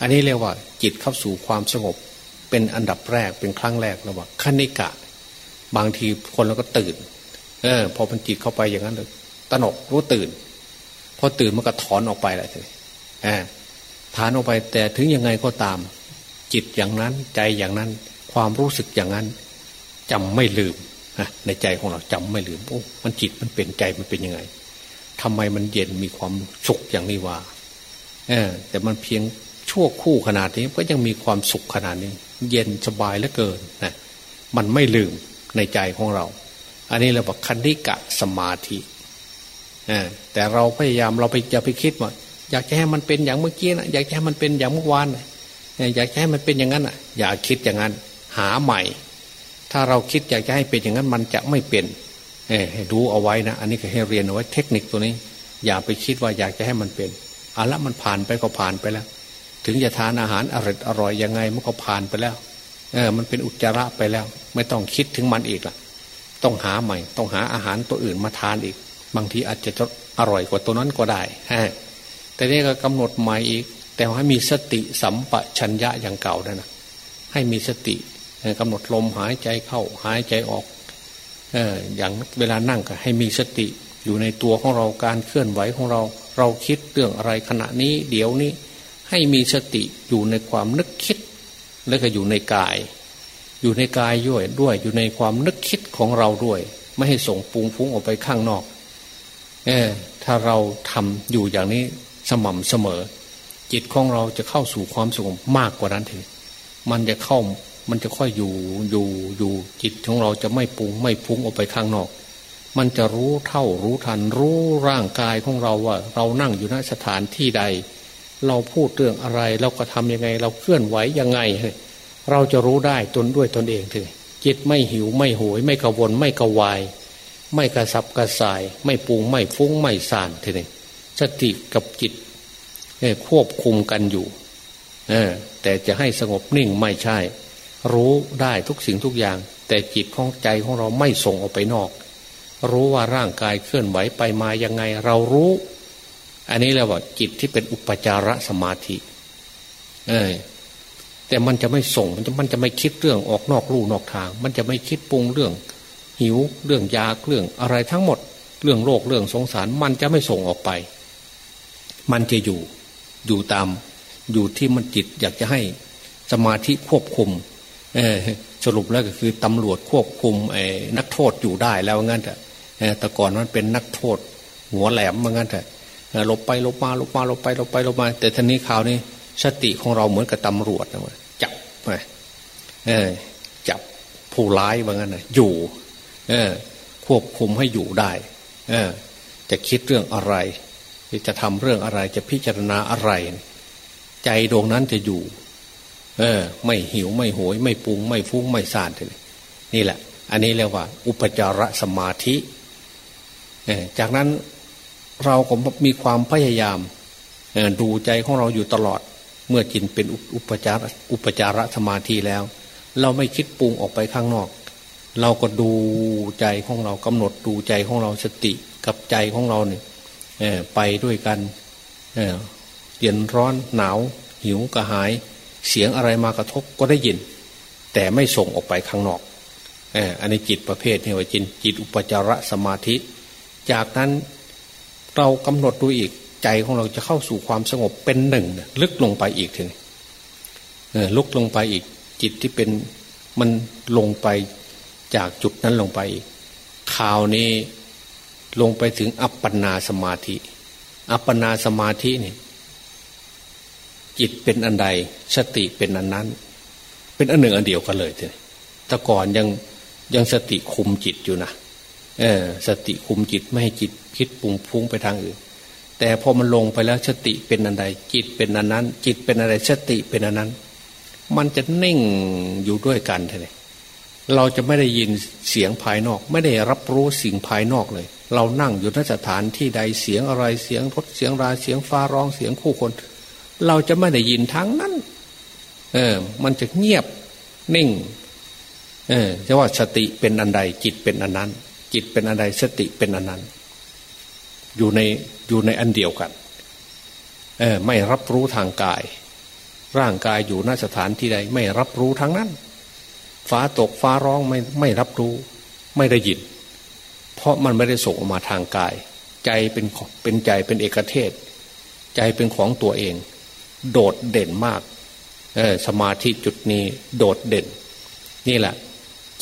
อันนี้เรียกว่า จิตเข้าสู่ความสงบ เป็นอันดับแรกเป็นครั้งแรกแล้วว่าคณิกะ บางทีคนเราก็ตื่น เออพอมันจิตเข้าไปอย่างนั้นเลย ตนกรู้ตื่นพอตื่นมันก็ถอนออกไปแหละทีอ่าถอนออกไปแต่ถึงยังไงก็ตาม จิตอย่างนั้นใจอย่างนั้น ความรู้สึกอย่างนั้นจำไม่ลืมในใจของเราจำไม่ลืมโอ้มันจิตมันเป็นใจมันเป็นยังไงทำไมมันเย็นมีความสุขอย่างนี้ว่าเออแต่มันเพียงชั่วคู่ขนาดนี้ก็ยังมีความสุขขนาดนี้ เย็นสบายเหลือเกินนะมันไม่ลืมในใจของเรา อันนี้เราบอกคันธิกะสมาธิ แต่เราพยายามเราไปอย่าไปคิดว่าอยากจะให้มันเป็นอย่างเมื่อกี้นะอยากจะให้มันเป็นอย่างเมื่อวานอยากจะให้มันเป็นอย่างนั้นอะ อย่าคิดอย่างนั้น หาใหม่ ถ้าเราคิดอยากจะให้เป็นอย่างนั้นมันจะไม่เป็นให้รู้เอาไว้นะ อันนี้ก็ให้เรียนเอาไว้เทคนิคตัวนี้ อย่าไปคิดว่าอยากจะให้มันเป็นอาละมันผ่านไปก็ผ่านไปแล้ว ถึงจะทานอาหารอร่อยอร่อยยังไงมันก็ผ่านไปแล้ว เออ มันเป็นอุจจาระไปแล้ว ไม่ต้องคิดถึงมันอีกล่ะต้องหาใหม่ ต้องหาอาหารตัวอื่นมาทานอีก บางทีอาจจะอร่อยกว่าตัวนั้นก็ได้ฮะแต่นี่ก็กำหนดใหม่อีก แต่ให้มีสติสัมปชัญญะอย่างเก่านะนะให้มีสติกำหนดลมหายใจเข้าหายใจออกเอออย่างเวลานั่งก็ให้มีสติอยู่ในตัวของเราการเคลื่อนไหวของเรา เราคิดเรื่องอะไรขณะนี้ เดี๋ยวนี้ ให้มีสติอยู่ในความนึกคิด แล้วก็อยู่ในกาย อยู่ในกายด้วยด้วยอยู่ในความนึกคิดของเราด้วย ไม่ให้ส่งปุงฟุ้งออกไปข้างนอก เออถ้าเราทำอยู่อย่างนี้สม่ำเสมอ จิตของเราจะเข้าสู่ความสงบมากกว่านั้นถึงมันจะเข้ามันจะค่อยอยู่อยู่อยู่จิตของเราจะไม่ปุงไม่พุ้งออกไปข้างนอก มันจะรู้เท่ารู้ทัน รู้ร่างกายของเราว่า เรานั่งอยู่ณสถานที่ใด เราพูดเรื่องอะไร เราก็ทำยังไง เราเคลื่อนไหวยังไง เราจะรู้ได้ตนด้วยตนเองถึงจิตไม่หิวไม่โหยไม่กระวนไม่กระวาย ไม่กระสับกระส่าย ไม่ปูงไม่ฟุ้งไม่สานทีนี้สติกับจิตควบคุมกันอยู่แต่จะให้สงบนิ่งไม่ใช่ รู้ได้ทุกสิ่งทุกอย่าง แต่จิตของใจของเราไม่ส่งออกไปนอก รู้ว่าร่างกายเคลื่อนไหวไปมายังไงเรารู้ อันนี้เรียกว่าจิตที่เป็นอุปจารสมาธิเออแต่มันจะไม่ส่งมันจะมันจะไม่คิดเรื่องออกนอกลู่นอกทาง มันจะไม่คิดปรุงเรื่อง หิวเรื่องยาเรื่องอะไรทั้งหมด เรื่องโรคเรื่องสงสาร มันจะไม่ส่งออกไป มันจะอยู่อยู่ตามอยู่ที่มันจิตอยากจะให้สมาธิควบคุมสรุปแล้วก็คือตำรวจควบคุมนักโทษอยู่ได้แล้วงั้นแต่แต่ก่อนมันเป็นนักโทษ หัวแหลมเหมือนกันแต่หลบไปหลบมาหลบมาหลบไปหลบไปหลบมา แต่ทีนี้ข่าวนี้สติของเราเหมือนกับตำรวจนะจับไปจับผู้ร้ายว่างั้นนะอยู่ เออควบคุมให้อยู่ได้เออจะคิดเรื่องอะไร จะทำเรื่องอะไรจะพิจารณาอะไร ใจดวงนั้นจะอยู่ เออ ไม่หิวไม่โหย ไม่ปุง ไม่ฟุ้งไม่ซ่านเลยนี่แหละ อันนี้เรียกว่า อุปจารสมาธิจากนั้นเราก็มีความพยายามดูใจของเราอยู่ตลอด เมื่อจินเป็นอุปจารอุปจารสมาธิแล้ว เราไม่คิดปรุงออกไปข้างนอก เราก็ดูใจของเรากำหนดดูใจของเราสติกับใจของเราเนี่ยไปด้วยกันเย็นร้อนหนาว หิวกระหาย เสียงอะไรมากระทบก็ได้ยิน แต่ไม่ส่งออกไปข้างนอกอันนี้จิตประเภทนี่ว่าจิตจิตอุปจารสมาธิ จากนั้นเรากำหนดดูอีกใจของเราจะเข้าสู่ความสงบเป็นหนึ่ง ลึกลงไปอีกทีนี้ลุกลงไปอีกจิตที่เป็นมันลงไป จากจุดนั้นลงไปข่าวนี้ลงไปถึงอัปปนาสมาธิ อัปปนาสมาธินี่จิตเป็นอันใดสติเป็นอันนั้น เป็นอันหนึ่งอันเดียวกันเลยทีแต่ก่อนยังยังสติคุมจิตอยู่นะเออ สติคุมจิตไม่ให้จิตคิดปุงพุ่งไปทางอื่น แต่พอมันลงไปแล้วสติเป็นอันใด จิตเป็นอันนั้น จิตเป็นอะไรสติเป็นอันนั้น มันจะนิ่งอยู่ด้วยกันเลย เราจะไม่ได้ยินเสียงภายนอก ไม่ได้รับรู้สิ่งภายนอกเลย เรานั่งอยู่ในสถานที่ใดเสียงอะไรเสียงรถเสียงราเสียงฟ้าร้องเสียงคู่คน เราจะไม่ได้ยินทั้งนั้น เออ มันจะเงียบนิ่ง เออจะว่าสติเป็นอันใด จิตเป็นอันนั้น จิตเป็นอะไรสติเป็นอันนั้น อยู่ในอยู่ในอันเดียวกันเออไม่รับรู้ทางกาย ร่างกายอยู่ณสถานที่ใด ไม่รับรู้ทั้งนั้น ฟ้าตกฟ้าร้องไม่ไม่รับรู้ ไม่ได้ยิน เพราะมันไม่ได้ส่งออกมาทางกาย ใจเป็นเป็นใจเป็นเอกเทศ ใจเป็นของตัวเอง โดดเด่นมากสมาธิจุดนี้โดดเด่น นี่แหละ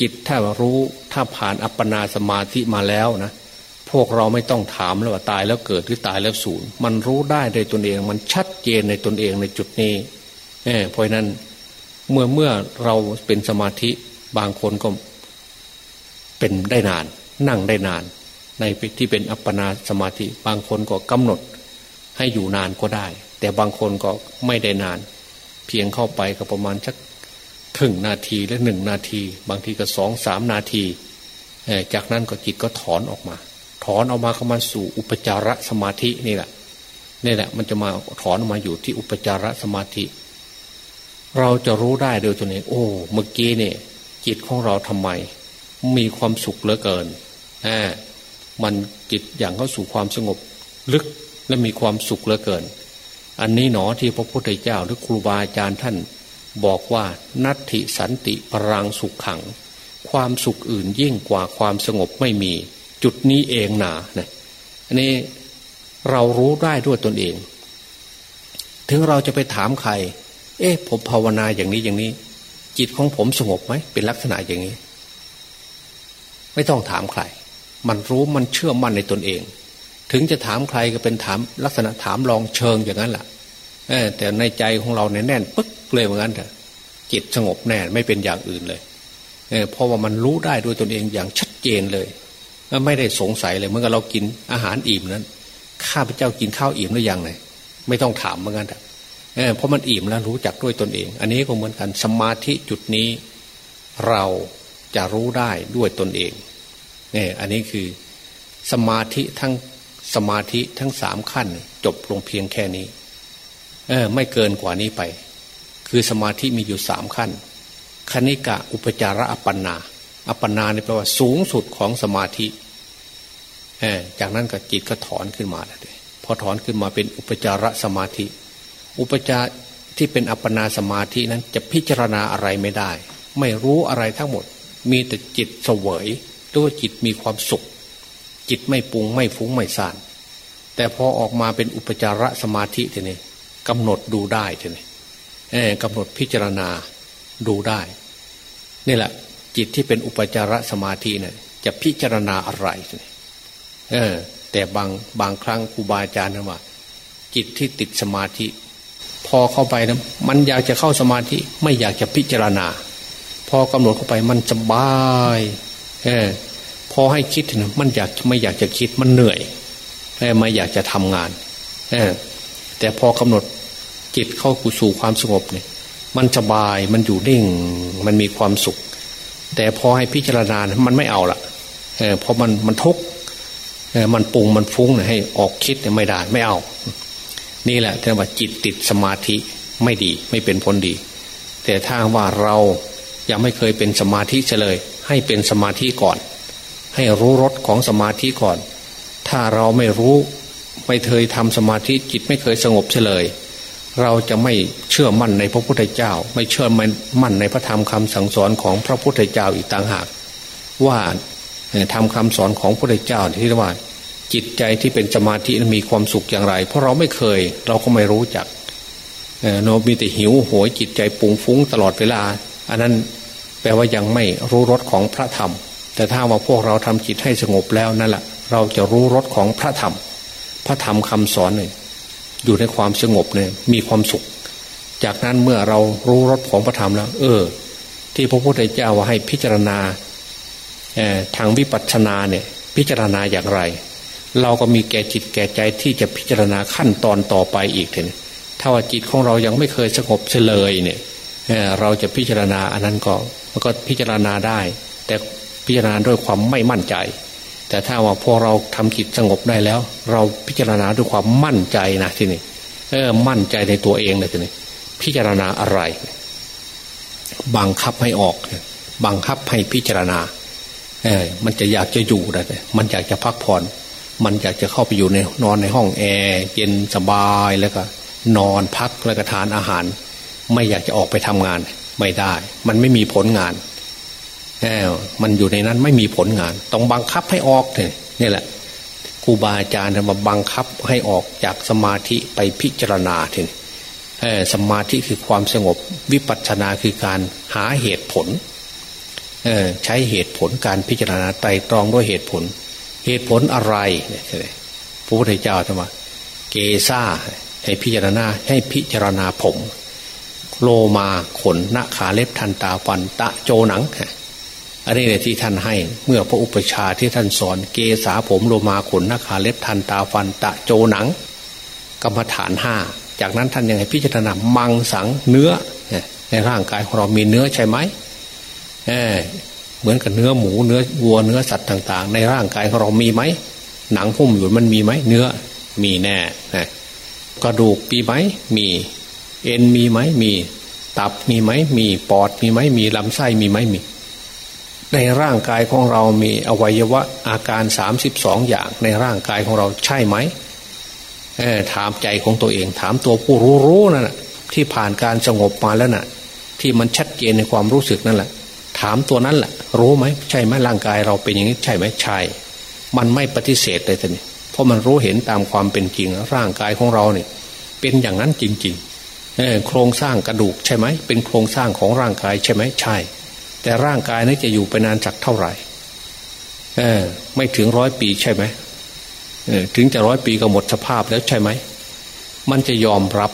จิตถ้ารู้ถ้าผ่านอัปปนาสมาธิมาแล้วนะพวกเราไม่ต้องถามแล้วว่าตายแล้วเกิดหรือตายแล้วสูญมันรู้ได้ในตนเอง มันชัดเจนในตนเองในจุดนี้เพราะนั้น เมื่อเมื่อเราเป็นสมาธิบางคนก็เป็นได้นาน นั่งได้นาน ในที่เป็นอัปปนาสมาธิ บางคนก็กำหนดให้อยู่นานก็ได้ แต่บางคนก็ไม่ได้นาน เพียงเข้าไปก็ประมาณสักครึ่งนาทีและหนึ่งนาที บางทีก็สองสามนาทีจากนั้นก็จิตก็ถอนออกมา ถอนออกมาเข้ามาสู่อุปจารสมาธินี่แหละนี่แหละ มันจะมาถอนออกมาอยู่ที่อุปจารสมาธิ เราจะรู้ได้โดยตัวเองโอ้เมื่อกี้เนี่ยจิตของเราทำไม มีความสุขเหลือเกินอ่ามันจิตอย่างเข้าสู่ความสงบลึกและมีความสุขเหลือเกิน อันนี้หนอที่พระพุทธเจ้าหรือครูบาอาจารย์ท่านบอกว่านัตถิสันติปรังสุขขัง ความสุขอื่นยิ่งกว่าความสงบไม่มี จุดนี้เองหนาเนี่ยอันนี้เรารู้ได้ด้วยตนเอง ถึงเราจะไปถามใคร เอ๊ะผมภาวนาอย่างนี้อย่างนี้ จิตของผมสงบไหมเป็นลักษณะอย่างนี้ ไม่ต้องถามใคร มันรู้มันเชื่อมั่นในตนเอง ถึงจะถามใครก็เป็นถามลักษณะถามลองเชิงอย่างนั้นแหละแต่ในใจของเราเนี่ยแน่นปึ๊กเลยเหมือนกันเถอะจิตสงบแน่ไม่เป็นอย่างอื่นเลยเเพราะว่ามันรู้ได้ด้วยตนเองอย่างชัดเจนเลยไม่ได้สงสัยเลยเมื่อเรากินอาหารอิ่มนั้น ข้าพเจ้ากินข้าวอิ่มหรือยังไงไม่ต้องถามเหมือนกันเถอะ เพราะมันอิ่มแล้วรู้จักด้วยตนเอง อันนี้ก็เหมือนกันสมาธิจุดนี้ เราจะรู้ได้ด้วยตนเองเนี่ยอันนี้คือสมาธิทั้งสมาธิทั้งสามขั้น จบลงเพียงแค่นี้ เออ ไม่เกินกว่านี้ไป คือสมาธิมีอยู่สามขั้น คณิกะอุปจาระอัปปนา อัปปนาเนี่แปลว่าสูงสุดของสมาธิเออจากนั้นก็จิตก็ถอนขึ้นมาเลยพอถอนขึ้นมาเป็นอุปจาระสมาธิ อุปจาที่เป็นอัปปนาสมาธินั้นจะพิจารณาอะไรไม่ได้ ไม่รู้อะไรทั้งหมด มีแต่จิตเสวยด้วยจิตมีความสุข จิตไม่ปรุงไม่ฟุ้งไม่ซ่าน แต่พอออกมาเป็นอุปจารสมาธิทีนี้กำหนดดูได้ทีนี้กำหนดพิจารณาดูได้นี่แหละ จิตที่เป็นอุปจารสมาธิเนี่ยจะพิจารณาอะไรเออ แต่บางบางครั้งครูบาอาจารย์ว่าจิตที่ติดสมาธิ พอเข้าไปนะมันอยากจะเข้าสมาธิไม่อยากจะพิจารณา พอกำหนดเข้าไปมันสบายเออพอให้คิดนะมันอยากไม่อยากจะคิดมันเหนื่อยไม่อยากจะทำงานเออแต่พอกำหนดจิตเข้าสู่ความสงบเนี่ย มันสบายมันอยู่นิ่ง มันมีความสุข แต่พอให้พิจารณามันไม่เอาละเออพอมันมันทุกเออมันปุงมันฟุ้งนี่ยให้ออกคิดเนี่ยไม่ได้ไม่เอา นี่แหละที่ว่าจิตติดสมาธิไม่ดีไม่เป็นผลดี แต่ถ้าว่าเรายังไม่เคยเป็นสมาธิเฉลย ให้เป็นสมาธิก่อน ให้รู้รสของสมาธิก่อน ถ้าเราไม่รู้ไม่เคยทำสมาธิจิตไม่เคยสงบเฉลย เราจะไม่เชื่อมั่นในพระพุทธเจ้า ไม่เชื่อมั่นในพระธรรมคำสั่งสอนของพระพุทธเจ้าอีกต่างหาก ว่าทำคำสอนของพระพุทธเจ้าที่ว่า จิตใจที่เป็นสมาธิมีความสุขอย่างไร เพราะเราไม่เคย เราก็ไม่รู้จักโนมีแต่หิวโหยจิตใจปุงฟุ้งตลอดเวลา อันนั้นแปลว่ายังไม่รู้รสของพระธรรม แต่ถ้าว่าพวกเราทำจิตให้สงบแล้วนั่นแหละเราจะรู้รสของพระธรรม พระธรรมคำสอนเนี่ยอยู่ในความสงบเนี่ยมีความสุข จากนั้นเมื่อเรารู้รสของพระธรรมแล้ว เออ ที่พระพุทธเจ้าว่าให้พิจารณาทางวิปัสสนาเนี่ย พิจารณาอย่างไร เราก็มีแก่จิตแก่ใจที่จะพิจารณาขั้นตอนต่อไปอีกเถอะถ้าว่าจิตของเรายังไม่เคยสงบเฉลยเนี่ยเราจะพิจารณาอันนั้นก็มันก็พิจารณาได้ แต่พิจารณาด้วยความไม่มั่นใจ แต่ถ้าว่าพอเราทำจิตสงบได้แล้ว เราพิจารณาด้วยความมั่นใจนะทีนี้เออมั่นใจในตัวเองเลยทีนี้พิจารณาอะไร บังคับให้ออก บังคับให้พิจารณา เออมันจะอยากจะอยู่นะมันอยากจะพักผ่อน มันอยากจะเข้าไปอยู่ในนอนในห้องแอร์เย็นสบายแล้วก็นอนพักแล้วก็ทานอาหาร ไม่อยากจะออกไปทำงานไม่ได้ มันไม่มีผลงานแมันอยู่ในนั้นไม่มีผลงาน ต้องบังคับให้ออกเนี่ยนี่แหละครูบาอาจารย์มาบังคับให้ออกจากสมาธิไปพิจารณาทีสมาธิคือความสงบวิปัสสนาคือการหาเหตุผลใช้เหตุผลการพิจารณาไตรตรองด้วยเหตุผล เหตุผลอะไรพระพุทธเจ้าทำไมเกซ่าให้พิจารณาให้พิจารณาผม โลมาขนหน้าขาเล็บทันตาฟันตะโจหนังอันนี้เนี่ยที่ท่านให้เมื่อพระอุปชาที่ท่านสอน เกษาผมโลมาขนนาขาเล็บทันตาฟันตะโจหนัง กรรมฐานห้าจากนั้นท่านยังให้พิจารณามังสังเนื้อในร่างกายของเรามีเนื้อใช่ไหม เหมือนกับเนื้อหมูเนื้อวัวเนื้อสัตว์ต่าง ๆ ในร่างกายของเรามีไหมหนังหุ้มอยู่มันมีไหมเนื้อมีแน่กระดูกมีไหมมี เอ็นมีไหมมี ตับมีไหมมีปอดมีไหมมีลำไส้มีไหมมี ในร่างกายของเรามีอวัยวะอาการสามสิบสองอย่างในร่างกายของเราใช่ไหมถามใจของตัวเอง ถามตัวผู้รู้รู้นั่นแหะที่ผ่านการสงบมาแล้วนะ่ะ ที่มันชัดเจนในความรู้สึกนั่นแหละ ถามตัวนั้นแหละรู้ไหมใช่ไหมร่างกายเราเป็นอย่างนี้ใช่ไหมใช่มันไม่ปฏิเสธเลยทีนี้เพราะมันรู้เห็นตามความเป็นจริงร่างกายของเราเนี่ยเป็นอย่างนั้นจริงๆโครงสร้างกระดูกใช่ไหมเป็นโครงสร้างของร่างกายใช่ไหมใช่ แต่ร่างกายนี้จะอยู่ไปนานสักเท่าไหร่ไม่ถึงร้อยปีใช่ไหมถึงจะร้อยปีก็หมดสภาพแล้วใช่ไหมมันจะยอมรับ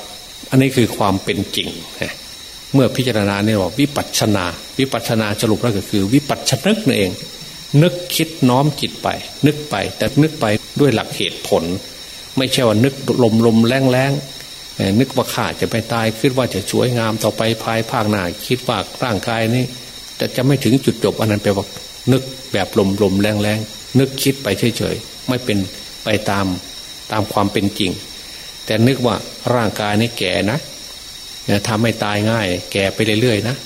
อันนี้คือความเป็นจริง เมื่อพิจารณาเนี่ยว่าวิปัสนา วิปัสนาสรุปแล้วก็คือ วิปัสสนึกนั่นเอง นึกคิดน้อมจิตไป นึกไปแต่นึกไปด้วยหลักเหตุผล ไม่ใช่ว่านึกลมลมแรงแรงนึกว่าข้าจะไปตายคิดว่าจะสวยงามต่อไปภายภาคหน้าคิดว่าร่างกายนี้แต่จะไม่ถึงจุดจบอันนั้นแปลว่านึกแบบลมลมแรงแรงนึกคิดไปเฉยๆไม่เป็นไปตามตามความเป็นจริง แต่นึกว่าร่างกายนี่แก่นะ ทำให้ตายง่าย แก่ไปเรื่อยๆนะ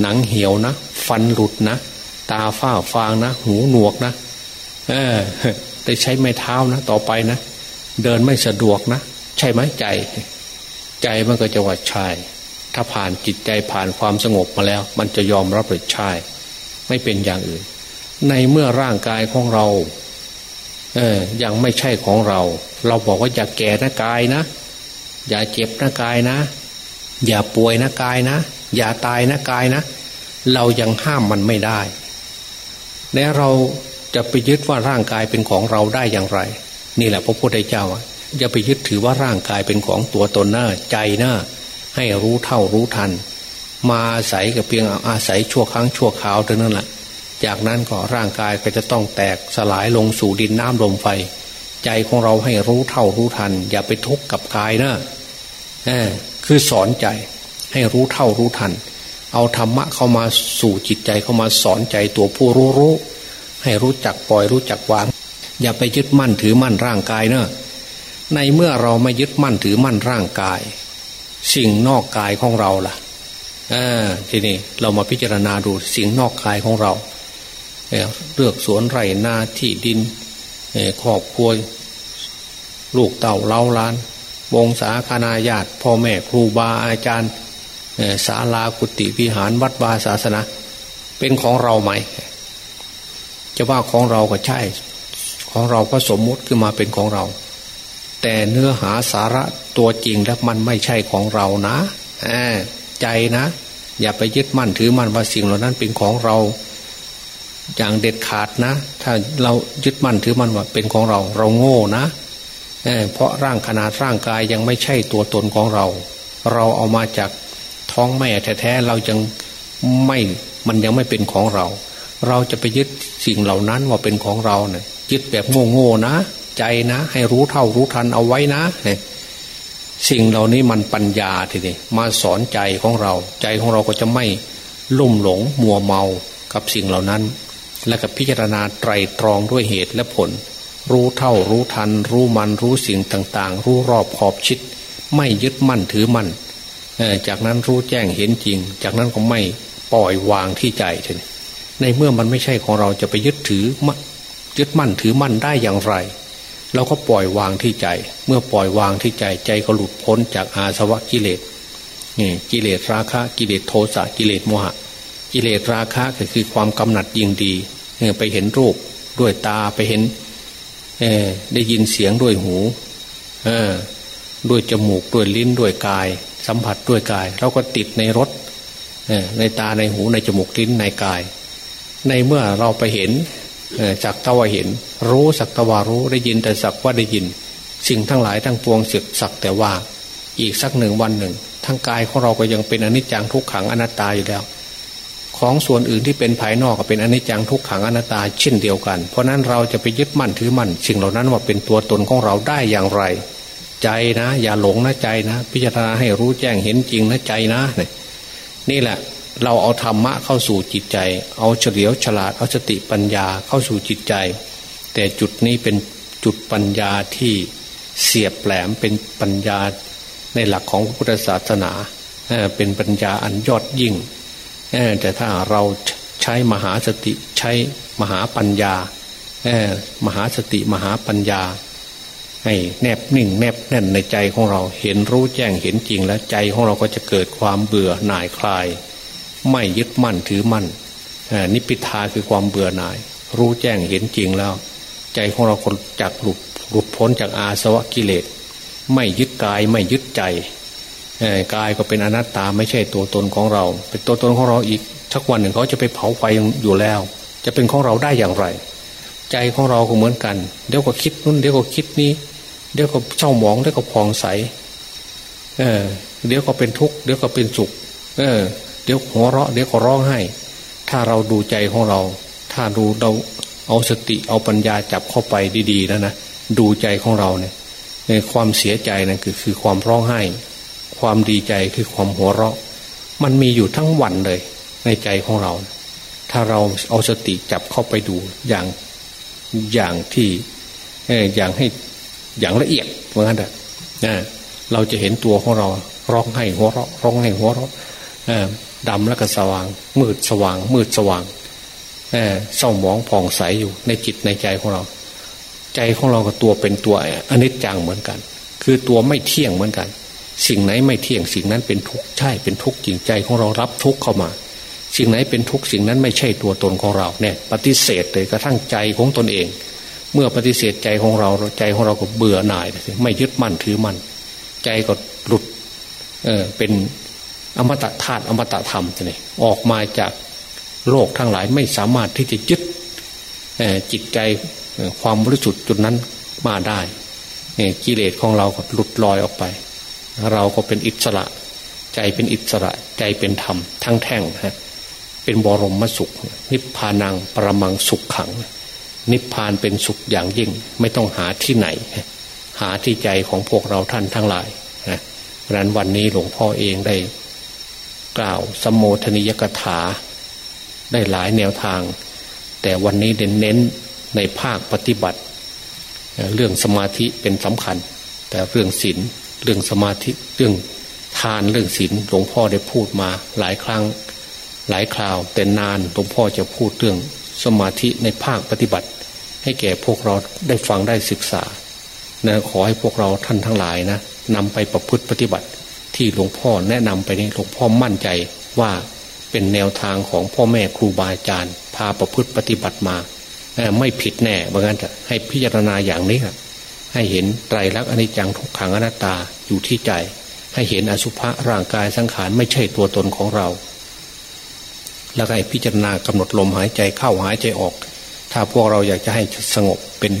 หนังเหี่ยวนะฟันหลุดนะตาฝ้าฟางนะ หูหนวกนะเออได้ใช้ไม้เท้านะต่อไปนะเดินไม่สะดวกนะใช่ไหมใจ ใจมันก็จะว่าใช่ถ้าผ่านจิตใจผ่านความสงบมาแล้ว มันจะยอมรับหรือใช่ไม่เป็นอย่างอื่น ในเมื่อร่างกายของเราเออยังไม่ใช่ของเรา เราบอกว่าอย่าแก่นะกายนะ อย่าเจ็บนะกายนะ อย่าป่วยนะกายนะ อย่าตายนะกายนะ เรายังห้ามมันไม่ได้และเราจะไปยึดว่าร่างกายเป็นของเราได้อย่างไร นี่แหละพระพุทธเจ้าอย่าไปยึดถือว่าร่างกายเป็นของตัวตนหน้าใจหน้าให้รู้เท่ารู้ทัน มาอาศัยกับเพียงอาศัยชั่วครั้งชั่วคราวเท่านั้นแหละจากนั้นก็ร่างกายก็จะต้องแตกสลายลงสู่ดินน้ำลมไฟ ใจของเราให้รู้เท่ารู้ทัน อย่าไปทุกข์กับกายนะ คือสอนใจให้รู้เท่ารู้ทัน เอาธรรมะเข้ามาสู่จิตใจเข้ามาสอนใจตัวผู้รู้รู้ให้รู้จักปล่อยรู้จักวาง อย่าไปยึดมั่นถือมั่นร่างกายเนะในเมื่อเราไม่ยึดมั่นถือมั่นร่างกาย สิ่งนอกกายของเราล่ะทีนี้เรามาพิจารณาดูสิ่งนอกกายของเราเลือกสวนไร่นาที่ดินครอบครัวลูกเต่าเล้าล้าน วงศาคณาญาติพ่อแม่ครูบาอาจารย์ศาลากุติวิหารวัดวาศาสนา เป็นของเราไหม จะว่าของเราก็ใช่ ของเราก็สมมุติขึ้นมาเป็นของเรา แต่เนื้อหาสาระตัวจริงแล้วมันไม่ใช่ของเรานะใจนะ อย่าไปยึดมั่นถือมั่นว่าสิ่งเหล่านั้นเป็นของเรา อย่างเด็ดขาดนะ ถ้าเรายึดมั่นถือมั่นว่าเป็นของเรา เราโง่นะ เพราะร่างขนาดร่างกายยังไม่ใช่ตัวตนของเรา เราเอามาจากท้องแม่แท้ๆเรายังไม่มันยังไม่เป็นของเรา เราจะไปยึดสิ่งเหล่านั้นว่าเป็นของเราเนะี่ยยึดแบบโง่ๆนะ ใจนะ ให้รู้เท่ารู้ทันเอาไว้นะเนี่ยสิ่งเหล่านี้มันปัญญาทีนี้มาสอนใจของเรา ใจของเราก็จะไม่ลุ่มหลงมัวเมากับสิ่งเหล่านั้น และกับพิจารณาไตรตรองด้วยเหตุและผล รู้เท่ารู้ทัน รู้มันรู้สิ่งต่างๆ รู้รอบขอบชิด ไม่ยึดมั่นถือมั่นจากนั้นรู้แจ้งเห็นจริง จากนั้นก็ไม่ปล่อยวางที่ใจในเมื่อมันไม่ใช่ของเราจะไปยึดถือยึดมั่นถือมั่นได้อย่างไรเราก็ปล่อยวางที่ใจ เมื่อปล่อยวางที่ใจใจก็หลุดพ้นจากอาสวะกิเลสนี่กิเลสราคะกิเลสโทสะกิเลสโมหะ กิเลสราคะก็คือความกำหนัดยิงดีไปเห็นรูปด้วยตาไปเห็น ได้ยินเสียงด้วยหูด้วยจมูกด้วยลิ้นด้วยกาย สัมผัสด้วยกาย เราก็ติดในรถในตาในหูในจมูกลิ้นในกาย ในเมื่อเราไปเห็นจักตะวเห็น รู้สักตะวารู้ได้ยินแต่สักว่าได้ยิน สิ่งทั้งหลายทั้งปวงเสึกสักแต่ว่า อีกสักหนึ่งวันหนึ่งทั้งกายของเราก็ยังเป็นอนิจจังทุกขังอนัตตาอยู่แล้ว ของส่วนอื่นที่เป็นภายนอกก็เป็นอนิจจังทุกขังอนัตตาเช่นเดียวกัน เพราะนั้นเราจะไปยึดมั่นถือมั่นสิ่งเหล่านั้นว่าเป็นตัวตนของเราได้อย่างไร ใจนะ อย่าหลงนะใจนะ พิจารณาให้รู้แจ้งเห็นจริงนะใจนะนี่แหละเราเอาธรรมะเข้าสู่จิตใจ เอาเฉลียวฉลาดเอาสติปัญญาเข้าสู่จิตใจ แต่จุดนี้เป็นจุดปัญญาที่เสียบแหลมเป็นปัญญาในหลักของพระพุทธศาสนาเป็นปัญญาอันยอดยิ่ง แต่ถ้าเราใช้มหาสติใช้มหาปัญญามหาสติมหาปัญญา ให้แนบนิ่งแนบแน่นในใจของเราเห็นรู้แจ้งเห็นจริงแล้วใจของเราก็จะเกิดความเบื่อหน่ายคลาย ไม่ยึดมั่นถือมั่นนิพิทาคือความเบื่อหน่าย รู้แจ้งเห็นจริงแล้ว ใจของเราคนจากหลุดหลุดพ้นจากอาสวะกิเลส ไม่ยึดกายไม่ยึดใจ กายก็เป็นอนัตตาไม่ใช่ตัวตนของเรา เป็นตัวตนของเราอีกชักวันหนึ่งเขาจะไปเผาไฟอยู่แล้ว จะเป็นของเราได้อย่างไร ใจของเราก็เหมือนกัน เดี๋ยวก็คิดนู่นเดี๋ยวก็คิดนี้ เดี๋ยวก็เจ้าหมองเดี๋ยวก็พองใสเออเดี๋ยวก็เป็นทุกข์เดี๋ยวก็เป็นสุข เออ เดี๋ยวหัวเราะ เดี๋ยวก็ร้องไห้ ถ้าเราดูใจของเรา ถ้าดูเราเอาสติเอาปัญญาจับเข้าไปดีๆแล้วนะดูใจของเราเนี่ยในความเสียใจนะั่นคือคือความร้องไห้ ความดีใจคือความหัวเราะ มันมีอยู่ทั้งวันเลย ในใจของเรา ถ้าเราเอาสติจับเข้าไปดูอย่างอย่างที่อย่างให้อย่างละเอียดเหมือนกันนะเราจะเห็นตัวของเราร้องให้หัวเราะร้องให้หัวเราะดำแล้วก็สว่าง มืดสว่าง มืดสว่างเศร้าหมองผ่องใสอยู่ในจิตในใจของเรา ใจของเรากับตัวเป็นตัวอนิจจังเหมือนกัน คือตัวไม่เที่ยงเหมือนกัน สิ่งไหนไม่เที่ยงสิ่งนั้นเป็นทุกข์ใช่เป็นทุกข์จริงใจของเรารับทุกข์เข้ามา สิ่งไหนเป็นทุกข์สิ่งนั้นไม่ใช่ตัวตนของเราเนี่ยปฏิเสธเลยกระทั่งใจของตนเอง เมื่อปฏิเสธใจของเราใจของเราก็เบื่อหน่ายไม่ยึดมั่นถือมั่นใจก็หลุดเออเป็นอมตะธาตุอมตะธรรมเนี่ยออกมาจากโลกทั้งหลายไม่สามารถที่จะยึดจิตใจความบริสุทธิ์จุดนั้นมาได้กิเลสของเราก็หลุดลอยออกไป เราก็เป็นอิสระ ใจเป็นอิสระ ใจเป็นธรรม ทั้งแท่งฮะเป็นบรมสุข นิพพานังประมังสุขขัง นิพพานเป็นสุขอย่างยิ่ง ไม่ต้องหาที่ไหน หาที่ใจของพวกเราท่านทั้งหลายนะนั้นวันนี้หลวงพ่อเองได้ กล่าวสมโภชนิยกถา ได้หลายแนวทาง แต่วันนี้เน้นเน้นในภาคปฏิบัติ เรื่องสมาธิเป็นสำคัญ แต่เรื่องศีล เรื่องสมาธิเรื่องทานเรื่องศีลหลวงพ่อได้พูดมาหลายครั้งหลายคราว แต่นานหลวงพ่อจะพูดเรื่องสมาธิในภาคปฏิบัติ ให้แก่พวกเราได้ฟังได้ศึกษานะขอให้พวกเราท่านทั้งหลายนะนำไปประพฤติปฏิบัติ ที่หลวงพ่อแนะนำไปนี้หลวงพ่อมั่นใจว่าเป็นแนวทางของพ่อแม่ครูบาอาจารย์ พาประพฤติปฏิบัติมา ไม่ผิดแน่บางงั้นจะให้พิจารณาอย่างนี้ครับ ให้เห็นไตรลักษณ์อนิจจังทุกขังอนัตตาอยู่ที่ใจ ให้เห็นอสุภะร่างกายสังขารไม่ใช่ตัวตนของเรา แล้วก็ให้พิจารณากำหนดลมหายใจเข้าหายใจออก ถ้าพวกเราอยากจะให้สงบเป็น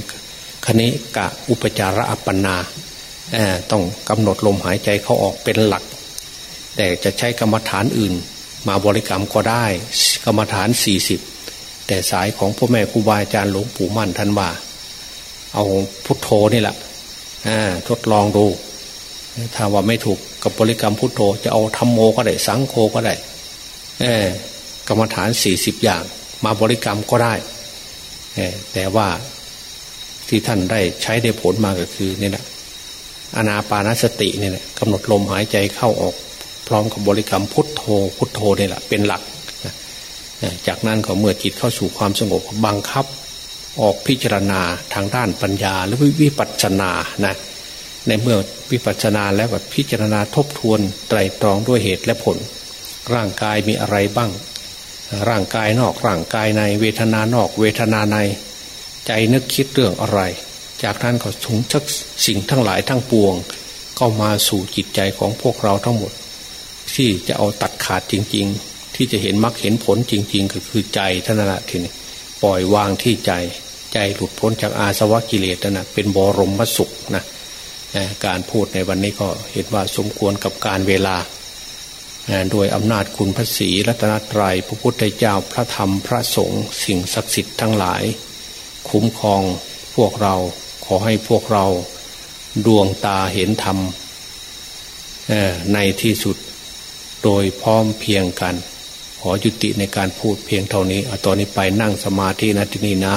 คณิกะอุปจาระอัปปนาต้องกำหนดลมหายใจเข้าออกเป็นหลัก แต่จะใช้กรรมฐานอื่น มาบริกรรมก็ได้กรรมฐานสี่สิบแต่สายของพ่อแม่ครูบาอาจารย์หลวงปู่มั่นท่านว่า เอาพุทโธนี่แหละทดลองดูถ้าว่าไม่ถูกกับบริกรรมพุทโธ จะเอาธรรมโมก็ได้สังโฆก็ได้กรรมฐานสี่สิบอย่าง มาบริกรรมก็ได้แต่ว่าที่ท่านได้ใช้ได้ผลมาก็คือนี่แหละอนาปานสติเนี่ยกำหนดลมหายใจเข้าออก พร้อมกับบริกรรมพุทโธ พุทโธนี่แหละเป็นหลัก จากนั้นก็เมื่อจิตเข้าสู่ความสงบบังคับ ออกพิจารณาทางด้านปัญญาหรือวิปัสสนานะในเมื่อวิปัสสนาแล้วก็พิจารณาทบทวนไตรตรองด้วยเหตุและผล ร่างกายมีอะไรบ้าง ร่างกายนอกร่างกายในเวทนานอก เวทนาใน ใจนึกคิดเรื่องอะไร จากนั้นก็ถุงชักสิ่งทั้งหลายทั้งปวงเข้ามาสู่จิตใจของพวกเราทั้งหมด ที่จะเอาตัดขาดจริง ๆ ที่จะเห็นมรรคเห็นผลจริง ๆ ก็คือใจท่านละทีนี้ ปล่อยวางที่ใจ ใจหลุดพ้นจากอาสวะกิเลสนะเป็นบรมสุขนะการพูดในวันนี้ก็เห็นว่าสมควรกับการเวลา โดยอำนาจคุณพระศรีรัตนตรยัยพระพุทธเจ้าพระธรรมพระสงฆ์สิ่งศักดิ์สิทธิ์ทั้งหลาย คุ้มครองพวกเราขอให้พวกเราดวงตาเห็นธรรมในที่สุดโดยพร้อมเพียงกัน ขอยุติในการพูดเพียงเท่านี้อตอนนี้ไปนั่งสมาธินะที่นี่นะ